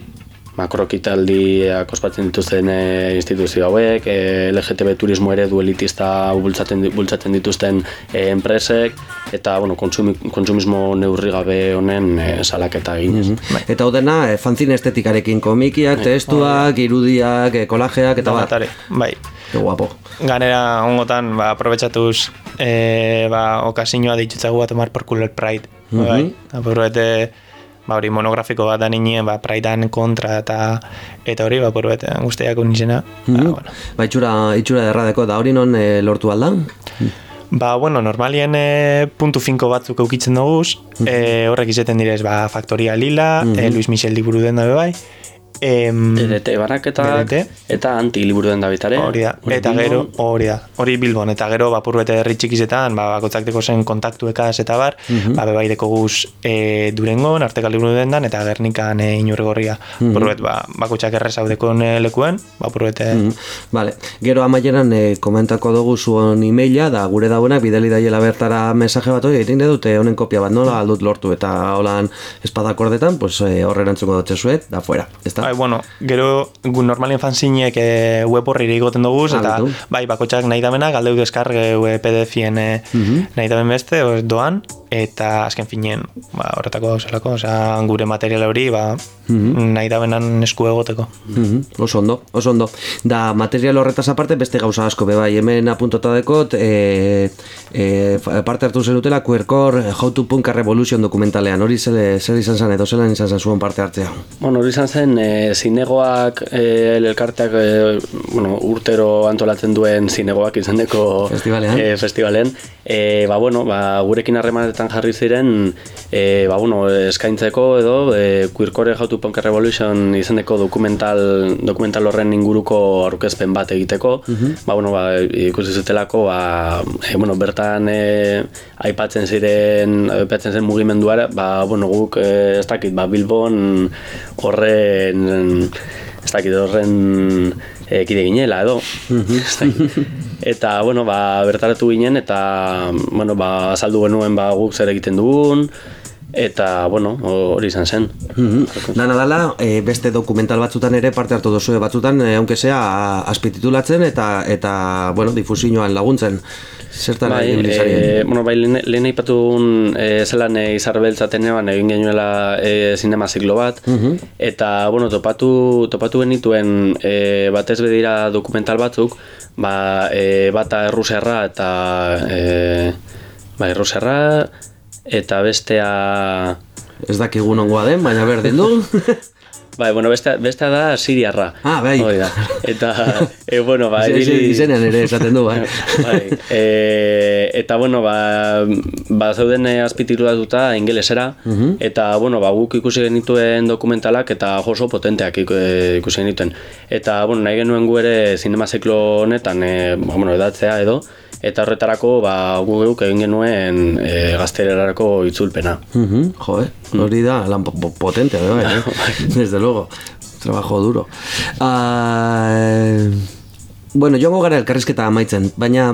S4: makrokitaldiak ospatzen dituzten e, instituzio hauek, e, LGTB turismo ere duelitista bultzaten, bultzaten dituzten e, enpresek, eta bueno, kontsumi, kontsumismo neurri gabe honen e, salaketa egin.
S1: Mm Eta hau dena, e, fanzine estetikarekin komikiak, bai. testuak, irudiak, e, kolajeak, eta bat.
S3: Bai.
S1: Ke guapo.
S3: Ganera, ongotan, ba, aprobetsatuz, e, ba, okasinua ditutzagu bat omar por Pride. Mm -hmm. bai. Ba hori monografiko bat da nien, ba Praidean kontra eta eta hori ba porbet guztiak unizena. Mm
S1: -hmm. ba, bueno. ba itxura itxura erradeko da hori non e, lortu alda?
S3: Ba, bueno, normalien e, puntu finko batzuk eukitzen dugu, mm -hmm. horrek izaten direz, ba, Faktoria Lila, mm -hmm. Luis Michel liburu den dabe bai,
S4: Em, DDT baraketak eta anti liburu den dabitare.
S3: Hori da, eta gero, hori da, hori bilbon, eta gero bapur bete herri txikizetan, ba, bakotzak zen kontaktuekaz eta bar, mm -hmm. ba, bebai deko guz e, durengon, arteka liburu den dan, eta gernikan e, inurregorria. Mm -hmm. ba, bakotxak errezaudeko lekuen, bapur bete... Mm
S1: Vale. Gero amaieran e, komentako dugu zuen e-maila, da gure dauenak bideli daiela bertara mensaje bat hori, egin dute honen kopia bat nola aldut lortu, eta holan espadakordetan, pues, e, horre erantzuko dutxe zuet, da fuera.
S3: Bai, bueno, gero gu normalien fanzinek e, web horri egoten dugu, eta bai, bakotxak nahi damena, galdeu deskarge e, PDF-ien e, nahi damen beste, doan, eta azken finien, ba, horretako zelako, osea, gure material hori, ba, mm nahi dabenan esku egoteko.
S1: Mm Oso ondo, oso ondo. Da, material horretaz aparte, beste gauza asko, be, bai, hemen apuntota dekot, e, e, parte hartu zenutela, Queercore, How to Punk Revolution dokumentalean, hori zer izan zen, edo zelan izan zen zuen parte hartzea?
S4: Bueno, hori izan zen, e, zinegoak e, elkarteak e, bueno, urtero antolatzen duen zinegoak izaneko
S1: festivalean, e,
S4: festivalen. E, ba, bueno, ba, gurekin harremanetan jarri ziren e, ba, bueno, eskaintzeko edo e, Queercore How to Punk Revolution izaneko dokumental, dokumental horren inguruko aurkezpen bat egiteko. Mhm. Ba, bueno, ba, ikusi zutelako ba, e, bueno, bertan e, aipatzen ziren aipatzen zen mugimenduara, ba, bueno, guk e, ez dakit, ba, Bilbon horren ez dakit horren e, kide ginela edo. Eta bueno ba bertaratu ginen eta bueno ba azaldu genuen ba guk zer egiten dugun eta bueno hori izan zen.
S1: Mm -hmm. dala e, beste dokumental batzutan ere parte hartu dozu batzutan e, aunque sea azpititulatzen eta eta bueno difusioan laguntzen Zertan
S4: bai, e, bueno, bai, lehen, lehen ipatu e, zelan e, izarbeltzaten eban egin genuela e, zinema ziklo bat, mhm. eta, bueno, topatu, topatu genituen e, batez bedira dokumental batzuk, ba, e, bata erruserra eta e, ba, erruserra eta bestea
S1: ez dakigun ongoa den, baina berdin du
S4: Bai, bueno, beste, beste da siriarra.
S1: Ah, bai.
S4: da. Eta, e, bueno, ba,
S1: ibili... Izenean ere esaten du, bai.
S4: bai. E, eta, bueno, ba, ba zeuden azpitirudatuta ingelesera, uh eta, bueno, ba, guk ikusi genituen dokumentalak eta oso potenteak ikusi genituen. Eta, bueno, nahi genuen gu ere zinema honetan, e, bueno, edatzea edo, eta horretarako ba gu geuk egin genuen e, gaztererarako itzulpena.
S1: Mhm, jo, eh? Hori da lan potente, bai, eh? Desde luego. Trabajo duro. Uh, bueno, joango gara elkarrizketa amaitzen, baina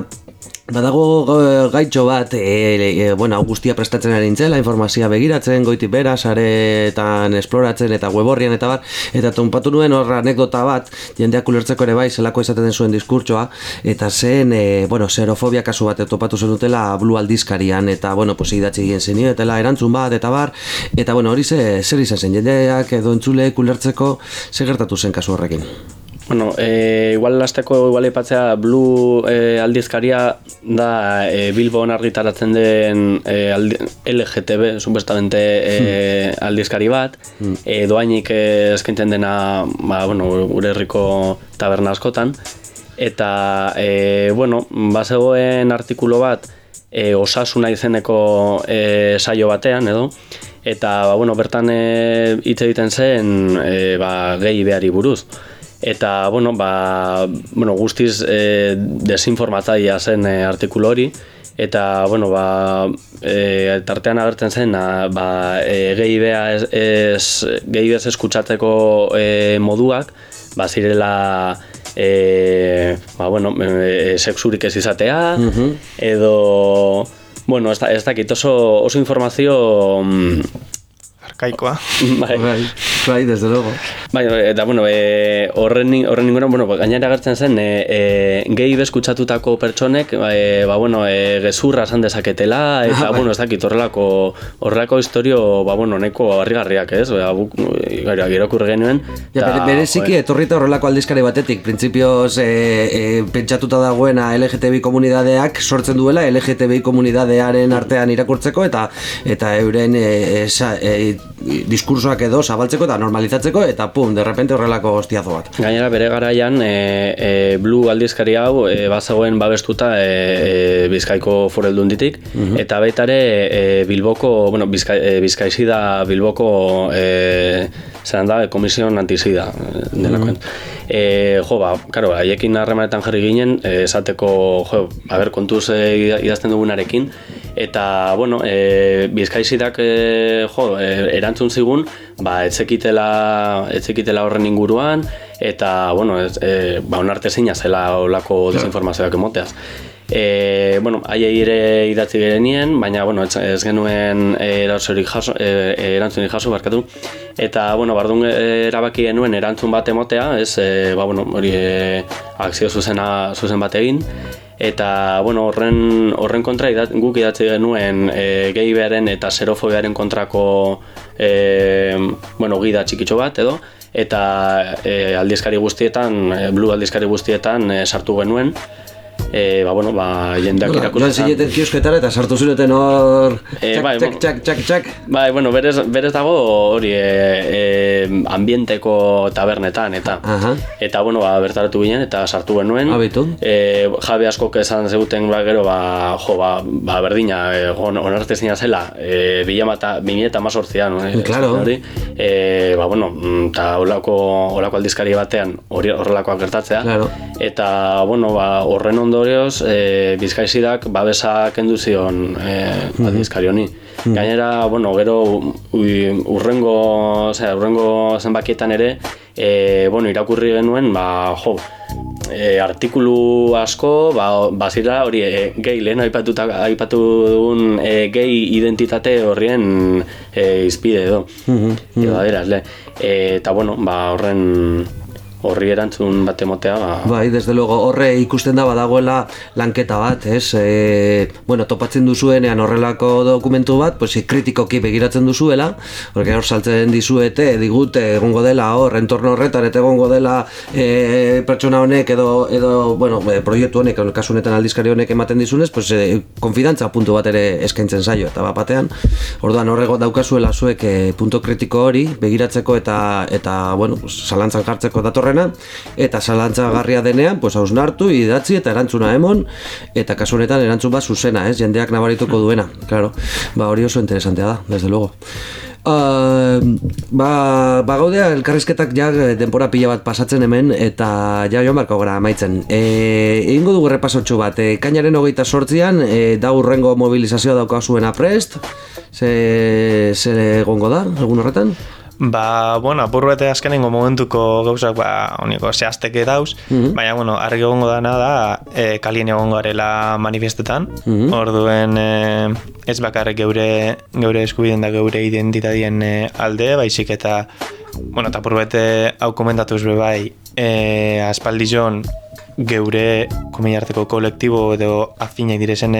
S1: Badago gaitxo bat, e, e, bueno, guztia prestatzen ari nintzela, informazioa begiratzen, goiti bera, saretan esploratzen eta weborrian eta bat, eta tonpatu nuen horra anekdota bat, jendeak ulertzeko ere bai, zelako den zuen diskurtsoa, eta zen, e, bueno, xerofobia kasu bat, topatu zen dutela blu aldizkarian, eta, bueno, posi idatzi egin zen, eta erantzun bat, eta bar, eta, bueno, hori ze, zer izan zen, jendeak edo entzule ulertzeko, segertatu zen kasu horrekin.
S4: Bueno, e, igual lasteko igual ipatzea Blue e, aldizkaria da e, Bilbon argitaratzen den e, LGTB, supuestamente e, hmm. aldizkari bat, hmm. e, doainik eskaintzen dena ba, bueno, gure herriko taberna askotan, eta, e, bueno, bazegoen artikulo bat e, osasuna izeneko e, saio batean, edo, eta, ba, bueno, bertan hitz egiten zen e, ba, gehi behari buruz eta bueno, ba, bueno, guztiz e, desinformatzaia zen e, artikulu hori. Eta, bueno, ba, e, tartean agertzen zen, a, ba, e, gehi beha ez, ez, gehi bez eskutsatzeko e, moduak, ba, zirela, e, ba, bueno, e, sexurik ez izatea, edo, bueno, ez, da, ez dakit, oso, oso informazio... mm,
S3: Arkaikoa.
S4: Bai,
S1: Bai, bai, desde luego.
S4: Bai, eta bueno, e, horren horren inguruan, bueno, gainera agertzen zen e, e, gehi bezkutsatutako pertsonek, e, ba bueno, e, gezurra esan dezaketela eta bueno, ez dakit horrelako horrelako historio, ba bueno, neko harrigarriak, ez? Ba, buk gara irakurri genuen.
S1: Ja, bere, bereziki etorrita horrelako aldizkari batetik, printzipioz e, e, pentsatuta dagoena LGTBI komunidadeak sortzen duela LGTBI komunidadearen artean irakurtzeko eta eta euren e, esa, e, diskursoak edo zabaltzeko eta normalizatzeko eta pum, de repente horrelako hostiazo bat.
S4: Gainera bere garaian e, e, Blue aldizkari hau e, bazegoen babestuta e, e, Bizkaiko foreldunditik eta baita ere e, Bilboko, bueno, Bizka, e, Bizkaizida Bilboko e, zelan da, komisioan antizida delakoen. E, jo, ba, karo, haiekin harremanetan jarri ginen, e, esateko, jo, a ber, kontuz e, ida- idazten dugunarekin, eta, bueno, e, bizkaizidak, e, jo, e, erantzun zigun, ba, etzekitela, etzekitela horren inguruan, eta, bueno, ez, e, ba, onarte zina zela olako desinformazioak emoteaz. E, bueno, haiei ere idatzi genien, baina bueno, ez, genuen e, erantzunik jaso, e, erantzunik jaso barkatu. Eta bueno, bardun e, erabaki genuen erantzun bat emotea, ez, e, ba, bueno, hori e, akzio zuzena zuzen bat egin. Eta bueno, horren horren kontra idat, guk idatzi genuen e, gehi beharen eta xerofobiaren kontrako e, bueno, gida txikitxo bat edo eta e, aldizkari guztietan, e, blue aldizkari guztietan e, sartu genuen e, ba, bueno, ba, jendeak
S1: Joan
S4: irakurtzen.
S1: zineten kiosketara eta sartu zureten hor
S4: Eh,
S1: txak,
S4: bai,
S1: txak, txak, txak, txak.
S4: Bai, bueno, berez, berez dago hori e, e, ambienteko tabernetan eta
S1: Aha.
S4: eta bueno, ba, bertaratu ginen eta sartu genuen.
S1: Abitu.
S4: E, jabe askok esan zeuten ba, gero ba, jo, ba, ba berdina e, on, onartezina zela e, bilamata, 2018an e,
S1: Claro.
S4: hori e, ba, bueno, mm, eta olako, olako aldizkari batean hori horrelakoak gertatzea
S1: Claro.
S4: eta bueno, ba, horren ondorioz e, Bizkaizidak babesa kendu zion e, aldizkari honi. Gainera, bueno, gero u- urrengo, osea, urrengo zenbakietan ere e, bueno, irakurri genuen, ba, jo, e, artikulu asko, ba, bazira hori e, gay lehen aipatuta, aipatu dugun e, gay identitate horrien e, izpide edo. Edo adierazle. E, eta bueno, ba, horren horri erantzun bat emotea, ba,
S1: Bai, desde luego, horre ikusten da badagoela lanketa bat, ez? E, bueno, topatzen duzuenean horrelako dokumentu bat, pues, kritikoki begiratzen duzuela, porque hor saltzen dizuete, digute, egongo dela hor, entorno horretan, eta egongo dela e, pertsona honek edo, edo bueno, e, proiektu honek, kasu honetan aldizkari honek ematen dizunez, pues, e, konfidantza puntu bat ere eskaintzen zaio, eta bat batean, orduan horrego daukazuela zuek e, punto kritiko hori, begiratzeko eta, eta bueno, pues, zalantzan jartzeko datorrena, eta zalantzagarria denean, pues, hausnartu, idatzi eta erantzuna emon, eta kasu honetan erantzun bat zuzena, ez, jendeak nabarituko duena, claro, ba hori oso interesantea da, desde luego. Uh, ba, ba gaudea elkarrizketak ja eh, denpora pila bat pasatzen hemen eta ja joan barko gara amaitzen. E, egingo dugu repasotxu bat. E, kainaren hogeita sortzian e, da urrengo mobilizazioa daukazuena prest. Ze, ze egongo da, egun horretan?
S3: Ba, bueno, apur bete azkenengo momentuko gauzak, ba, honiko, zehazteke dauz, baina, bueno, argi egongo dana da, e, kalien egongo garela manifestetan, orduen e, ez bakarrik geure, geure eskubiden da geure identitadien e, alde, baizik eta, bueno, eta bete hau komentatuz be bai, e, aspaldion geure komiarteko kolektibo edo afinak direzen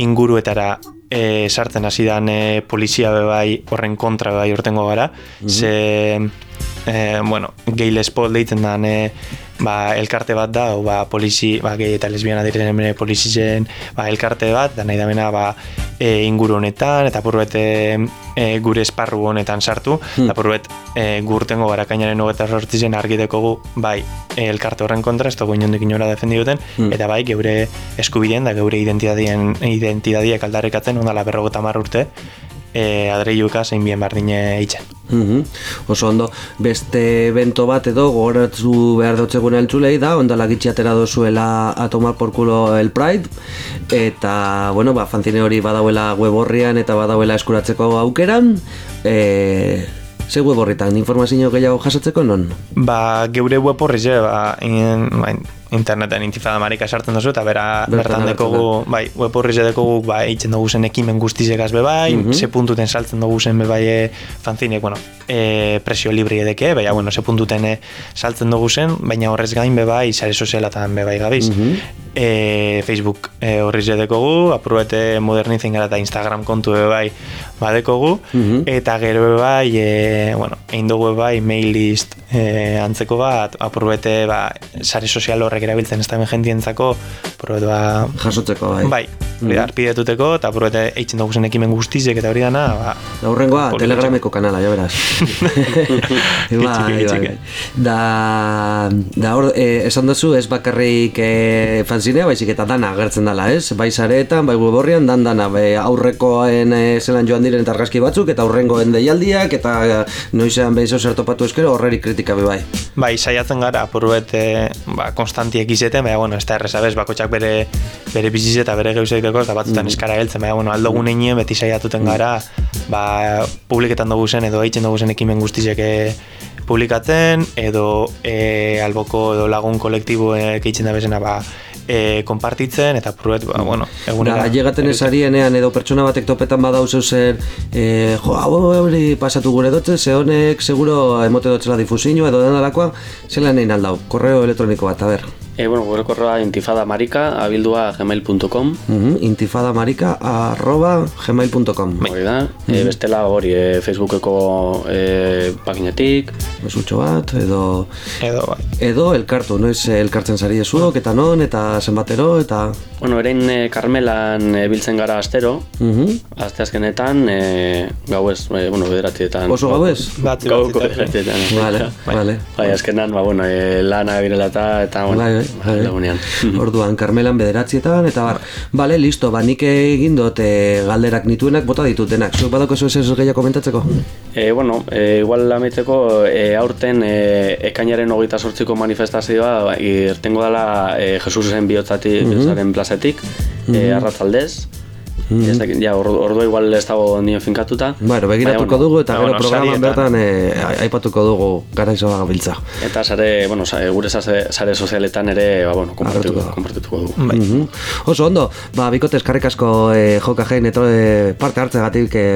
S3: inguruetara e, sartzen hasi dan e, polizia be bai horren kontra be bai urtengo gara. Ze e, bueno, gay lespo deitzen dan e, ba, elkarte bat da, o, ba, polizi, ba, gay eta lesbiana diren hemen polizizen ba, elkarte bat, da nahi da mena, ba, e, inguru honetan, eta purbet e, e, gure esparru honetan sartu, eta purbet e, gurtengo gara kainaren hogeta sortzizen argiteko gu, bai, elkarte horren kontra, ez dugu inondik inora defendi duten, eta bai, geure eskubideen da geure identitadien, identitadiek aldarrikatzen, ondala berrogeta mar urte, e, adreiuka zein bien bardine eitzen.
S1: Mhm. Oso ondo, beste bento bat edo gogoratu behar dutzegun eltzulei da, ondala gitxi atera dozuela a tomar por culo el Pride, eta, bueno, ba, fanzine hori badauela web horrian eta badauela eskuratzeko aukeran, e, ze web horritan, informazio gehiago jasotzeko non?
S3: Ba, geure web horri ze, ba, in, ba, interneten intifada marika sartzen duzu, eta bera
S1: Bertan
S3: bertan
S1: agertzen
S3: dekogu, bai, web horri dekogu, ba, eitzen dugu zen ekimen guztizekaz bebai,
S1: Mhm.
S3: ze puntuten saltzen dugu zen bebai e, fanzinek, bueno, e, presio libri edeke, baina, bueno, ze puntuten e, saltzen dugu zen, baina horrez gain bebai, sare sozialatan bebai gabiz.
S1: Mhm.
S3: e, Facebook e, horri dekogu, apurubete modernizen gara eta Instagram kontu bebai badekogu,
S1: Mhm.
S3: eta gero bai, e, bueno, egin dugu bai mail list e, antzeko bat, apurubete ba, sare sozial horrek erabiltzen ez da jentientzako, apurubete ba,
S1: Jasotzeko, bai.
S3: bai, hori da, arpidetuteko, eta apurubete eitzen dugu zen ekimen guztizek eta hori dana, ba, Polito.
S1: telegrameko kanala, ja beraz. bai, bai, bai. Da, da hor, eh, esan duzu, ez bakarrik eh, fanzinea, baizik eta dana agertzen dela, ez? Bai sareetan, bai web horrian, dan dana, be, aurrekoen eh, zelan joan diren eta argazki batzuk, eta aurrengoen deialdiak, eta eh, noizean behizo zertopatu eskero, horreri kritika be bai.
S3: bai, saiatzen gara, apurubete, ba, konstantiek izeten, baina, bueno, ez da errezabez, bakotxak bere, bere biziz eta bere geuzeiteko, eta batzutan eskara geltzen, baina, bueno, aldo gunein beti saiatuten gara, ba, publiketan dugu zen, edo eitzen dugu zen ekimen guztizek eh, publikatzen, edo e, alboko edo lagun kolektiboek eitzen da bezena, ba, e, konpartitzen, eta apurubet, ba, bueno, egunera...
S1: Da, llegaten ez arienean edo pertsona batek topetan badau zer eh, jo, hau hori pasatu gure dotze, ze honek seguro emote dotzela difusiño edo denalakoa, zelan nahi aldau, korreo elektroniko bat, a ber.
S4: E, bueno, gure korroa intifadamarika, abildua gmail.com,
S1: Mhm, intifadamarika arroba gmail.com
S4: hori da, e, bestela hori, e, Facebookeko e, paginetik,
S1: Mesutxo bat, edo
S3: Edo, bai.
S1: edo elkartu, noiz elkartzen zari ezuok, eta non, eta zenbatero, eta
S4: bueno, erein e, Karmelan e, biltzen gara astero,
S1: mhm,
S4: aste azkenetan, e, gauez, e, bueno, bederatietan.
S1: oso gauez?
S3: Batzi,
S4: Gauko
S3: batzi,
S4: bederatietan.
S1: Vale, vale.
S4: Bai, azkenan, ba, bueno, e, lana birela eta, eta, bueno,
S1: Bai, bai, bai.
S4: lagunean.
S1: Orduan, Karmelan bederatzietan, eta bar, bale, listo, ba, nik egin dut e, galderak nituenak bota ditutenak. Zuek badako ez ez gehiago komentatzeko?
S4: E, bueno, e, igual ameteko e, aurten e, ekainaren hogeita sortziko manifestazioa irtengo dela e, Jesusen bihotzatik, bihotzaren plazetik, e, arratzaldez. Ez dakit, ja, ordu, ordua igual ez dago nio finkatuta.
S1: Bueno, begiratuko
S4: bueno,
S1: dugu eta
S3: ba,
S1: gero
S3: bueno,
S1: programan
S3: sarietan.
S1: bertan e, aipatuko dugu garaizoa gabiltza.
S4: Eta sare, bueno, sare, gure sare, sare sozialetan ere, ba, bueno, konpartituko, konpartituko dugu.
S1: Mhm. Oso ondo, ba, bikote eskarrik asko e, joka jein eto e, parte hartzegatik e,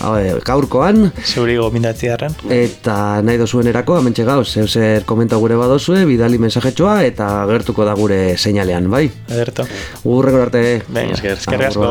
S1: hau, e, gaurkoan,
S3: Zeuri gomindatzi darren.
S1: eta nahi dozuen erako, amentxe gauz, zeu zer komenta gure badozue, bidali mensajetxoa, eta gertuko da gure seinalean, bai?
S3: Ederto.
S1: Urrengo arte.
S3: Venga,
S4: Esker,
S3: eskerrik asko.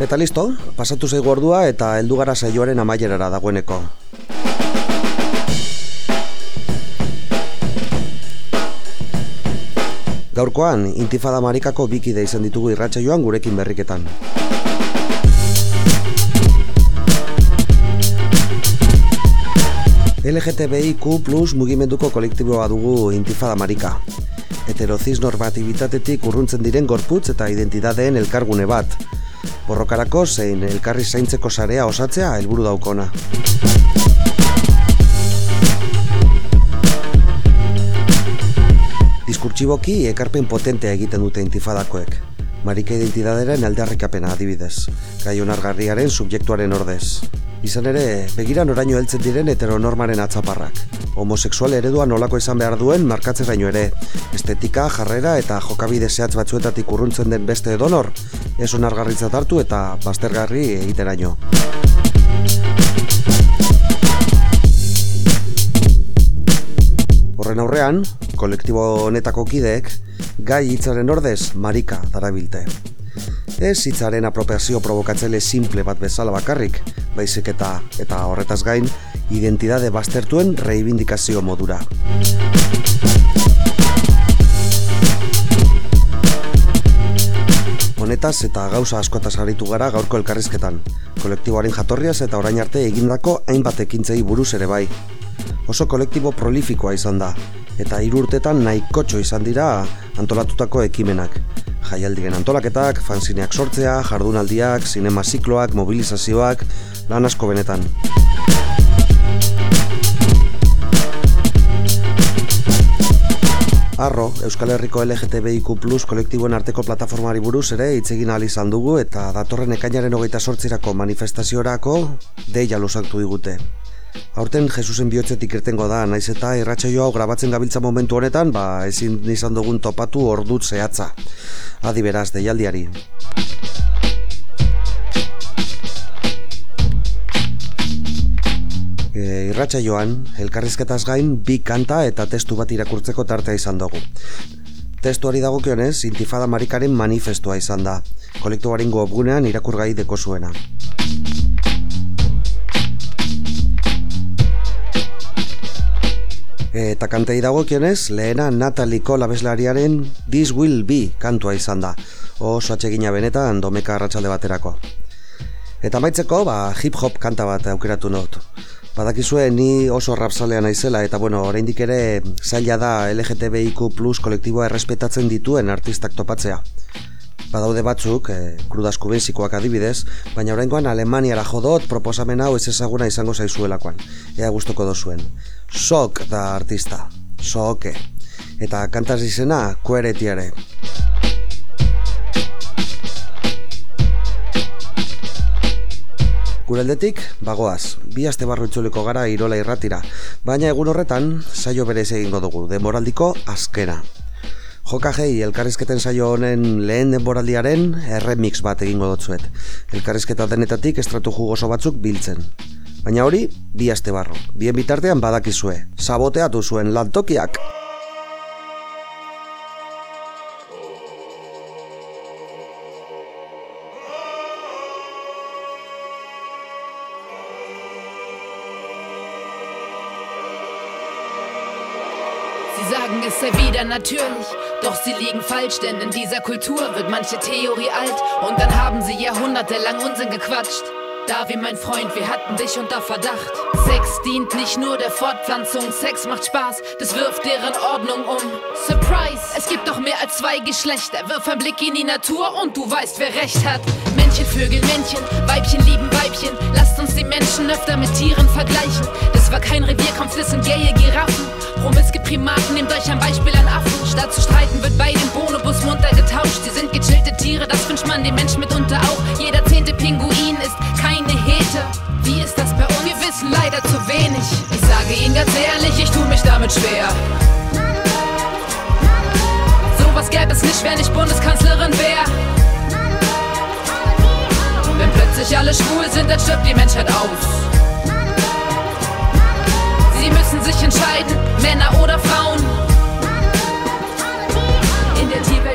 S6: Eta listo, pasatu zaigu ordua eta heldu gara saioaren amaierara dagoeneko. Gaurkoan, intifada marikako bikide izan ditugu irratsaioan gurekin berriketan. LGTBIQ plus mugimenduko kolektiboa dugu intifada marika. Heteroziz normatibitatetik urruntzen diren gorputz eta identitateen elkargune bat. Borrokarako zein elkarri zaintzeko sarea osatzea helburu daukona. Diskurtsiboki ekarpen potentea egiten dute intifadakoek. Marika identidaderen aldarrikapena adibidez. Gai onargarriaren subjektuaren ordez. Izan ere, begira noraino heltzen diren heteronormaren atzaparrak. Homosexual eredua nolako izan behar duen markatzeraino ere. Estetika, jarrera eta jokabide zehatz batzuetatik urruntzen den beste edonor, ez onargarritzat hartu eta baztergarri egiteraino. Horren aurrean, kolektibo honetako kideek, gai hitzaren ordez marika darabilte. Ez hitzaren apropiazio provokatzele simple bat bezala bakarrik, baizik eta eta horretaz gain,
S1: identidade baztertuen reivindikazio modura. Honetaz eta gauza askotaz aritu gara gaurko elkarrizketan. Kolektiboaren jatorriaz eta orain arte egindako hainbat ekintzei buruz ere bai. Oso kolektibo prolifikoa izan da, eta irurtetan nahikotxo izan dira antolatutako ekimenak. Jaialdiren antolaketak, fanzineak sortzea, jardunaldiak, sinema zikloak, mobilizazioak, lan asko benetan. Arro, Euskal Herriko LGTBIQ Plus kolektiboen arteko plataformari buruz ere hitz egin ahal izan dugu eta datorren ekainaren hogeita sortzirako manifestaziorako deia luzaktu digute. Aurten Jesusen bihotzetik irtengo da, naiz eta irratxaio hau grabatzen gabiltza momentu honetan, ba ezin izan dugun topatu ordut zehatza. Adi beraz, deialdiari. e, irratxa joan, elkarrizketaz gain, bi kanta eta testu bat irakurtzeko tartea izan dugu. Testuari dagokionez, intifada marikaren manifestua izan da, kolektuaren webgunean irakurgai deko zuena. Eta kantei dagokionez, lehena Nataliko labeslariaren This Will Be kantua izan da, oso atsegina benetan domeka arratsalde baterako. Eta maitzeko, ba, hip-hop kanta bat aukeratu not. Badakizue ni oso rapsalean naizela eta bueno, oraindik ere zaila da LGTBIQ+ kolektiboa errespetatzen dituen artistak topatzea. Badaude batzuk, e, krudasku benzikoak adibidez, baina oraingoan Alemaniara jodot proposamen hau ez ezaguna izango zaizuelakoan. Ea gustoko dozuen. Sok da artista. Soke. Eta kantaz izena, kueretiare. Guraldetik, bagoaz, bi aste barru itzuliko gara irola irratira, baina egun horretan, saio berez egingo dugu, denboraldiko azkena. Jokajei elkarrizketen saio honen lehen denboraldiaren erremix bat egingo dutzuet. Elkarrizketa denetatik estratu jugoso batzuk biltzen. Baina hori, bi aste barro. Bien bitartean badakizue. Saboteatu zuen lantokiak.
S7: es sei wieder natürlich. Doch sie liegen falsch, denn in dieser Kultur wird manche Theorie alt und dann haben sie jahrhundertelang Unsinn gequatscht. Da wie mein Freund, wir hatten dich unter Verdacht. Sex dient nicht nur der Fortpflanzung, Sex macht Spaß, das wirft deren Ordnung um. Surprise, es gibt doch mehr als zwei Geschlechter. Wirf ein Blick in die Natur und du weißt, wer recht hat. Männchen, Vögel, Männchen, Weibchen lieben Weibchen. Lasst uns die Menschen öfter mit Tieren vergleichen. Das war kein Revierkampf, das sind gaye Giraffen. Promiske Primaten, nehmt euch ein Beispiel an Affen. Statt zu streiten wird bei dem Bonobus munter getauscht. Sie sind gechillte Tiere, das wünscht man dem Mensch mitunter auch. Jeder zehnte Pinguin ist keine Hete. Wie ist das bei uns? Wir wissen leider zu wenig. Ich sage Ihnen ganz ehrlich, ich tu mich damit schwer. Sowas gäbe es nicht, wenn ich Bundeskanzlerin wäre. Wenn plötzlich alle schwul sind, dann stirbt die Menschheit aus. Sie müssen sich entscheiden, Männer oder Frauen.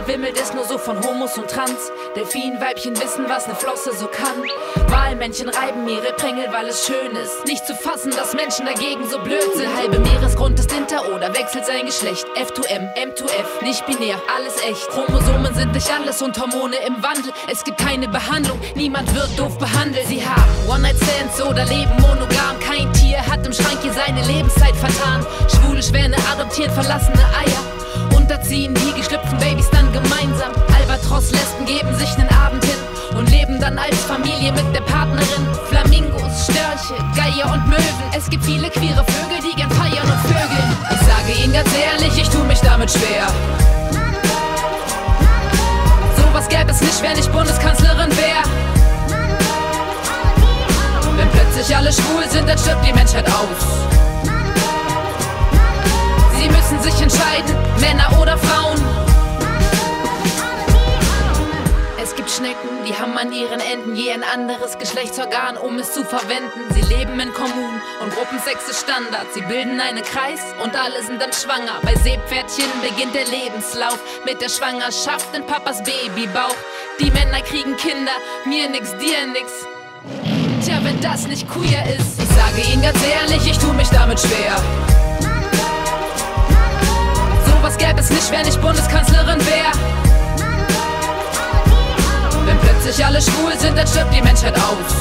S7: Wimmelt es nur so von Homos und Trans. Delfinweibchen wissen, was ne Flosse so kann. Wahlmännchen reiben ihre Prängel, weil es schön ist. Nicht zu fassen, dass Menschen dagegen so blöd sind. Halbe Meeresgrund ist hinter oder wechselt sein Geschlecht. F2M, M2F, nicht binär, alles echt. Chromosomen sind nicht alles und Hormone im Wandel. Es gibt keine Behandlung, niemand wird doof behandelt. Sie haben One-Night-Stands oder leben monogam. Kein Tier hat im Schrank hier seine Lebenszeit vertan. Schwule Schwäne adoptieren verlassene Eier. Unterziehen die geschlüpften Babys dann gemeinsam. Albatros-Lesben geben sich nen Abend hin und leben dann als Familie mit der Partnerin. Flamingos, Störche, Geier und Möwen. Es gibt viele queere Vögel, die gern feiern und vögeln. Ich sage Ihnen ganz ehrlich, ich tu mich damit schwer. Sowas gäbe es nicht, wenn ich Bundeskanzlerin wäre. Wenn plötzlich alle schwul sind, dann stirbt die Menschheit aus. Sie müssen sich entscheiden, Männer oder Frauen. Es gibt Schnecken, die haben an ihren Enden je ein anderes Geschlechtsorgan, um es zu verwenden. Sie leben in Kommunen und Gruppensex ist Standard. Sie bilden einen Kreis und alle sind dann schwanger. Bei Seepferdchen beginnt der Lebenslauf mit der Schwangerschaft in Papas Babybauch. Die Männer kriegen Kinder, mir nix, dir nix. Tja, wenn das nicht queer ist. Ich sage Ihnen ganz ehrlich, ich tu mich damit schwer. Gäbe es nicht, wenn ich Bundeskanzlerin wäre. Wenn plötzlich alle schwul sind, dann stirbt die Menschheit aus.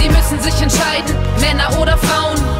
S7: Sie müssen sich entscheiden, Männer oder Frauen.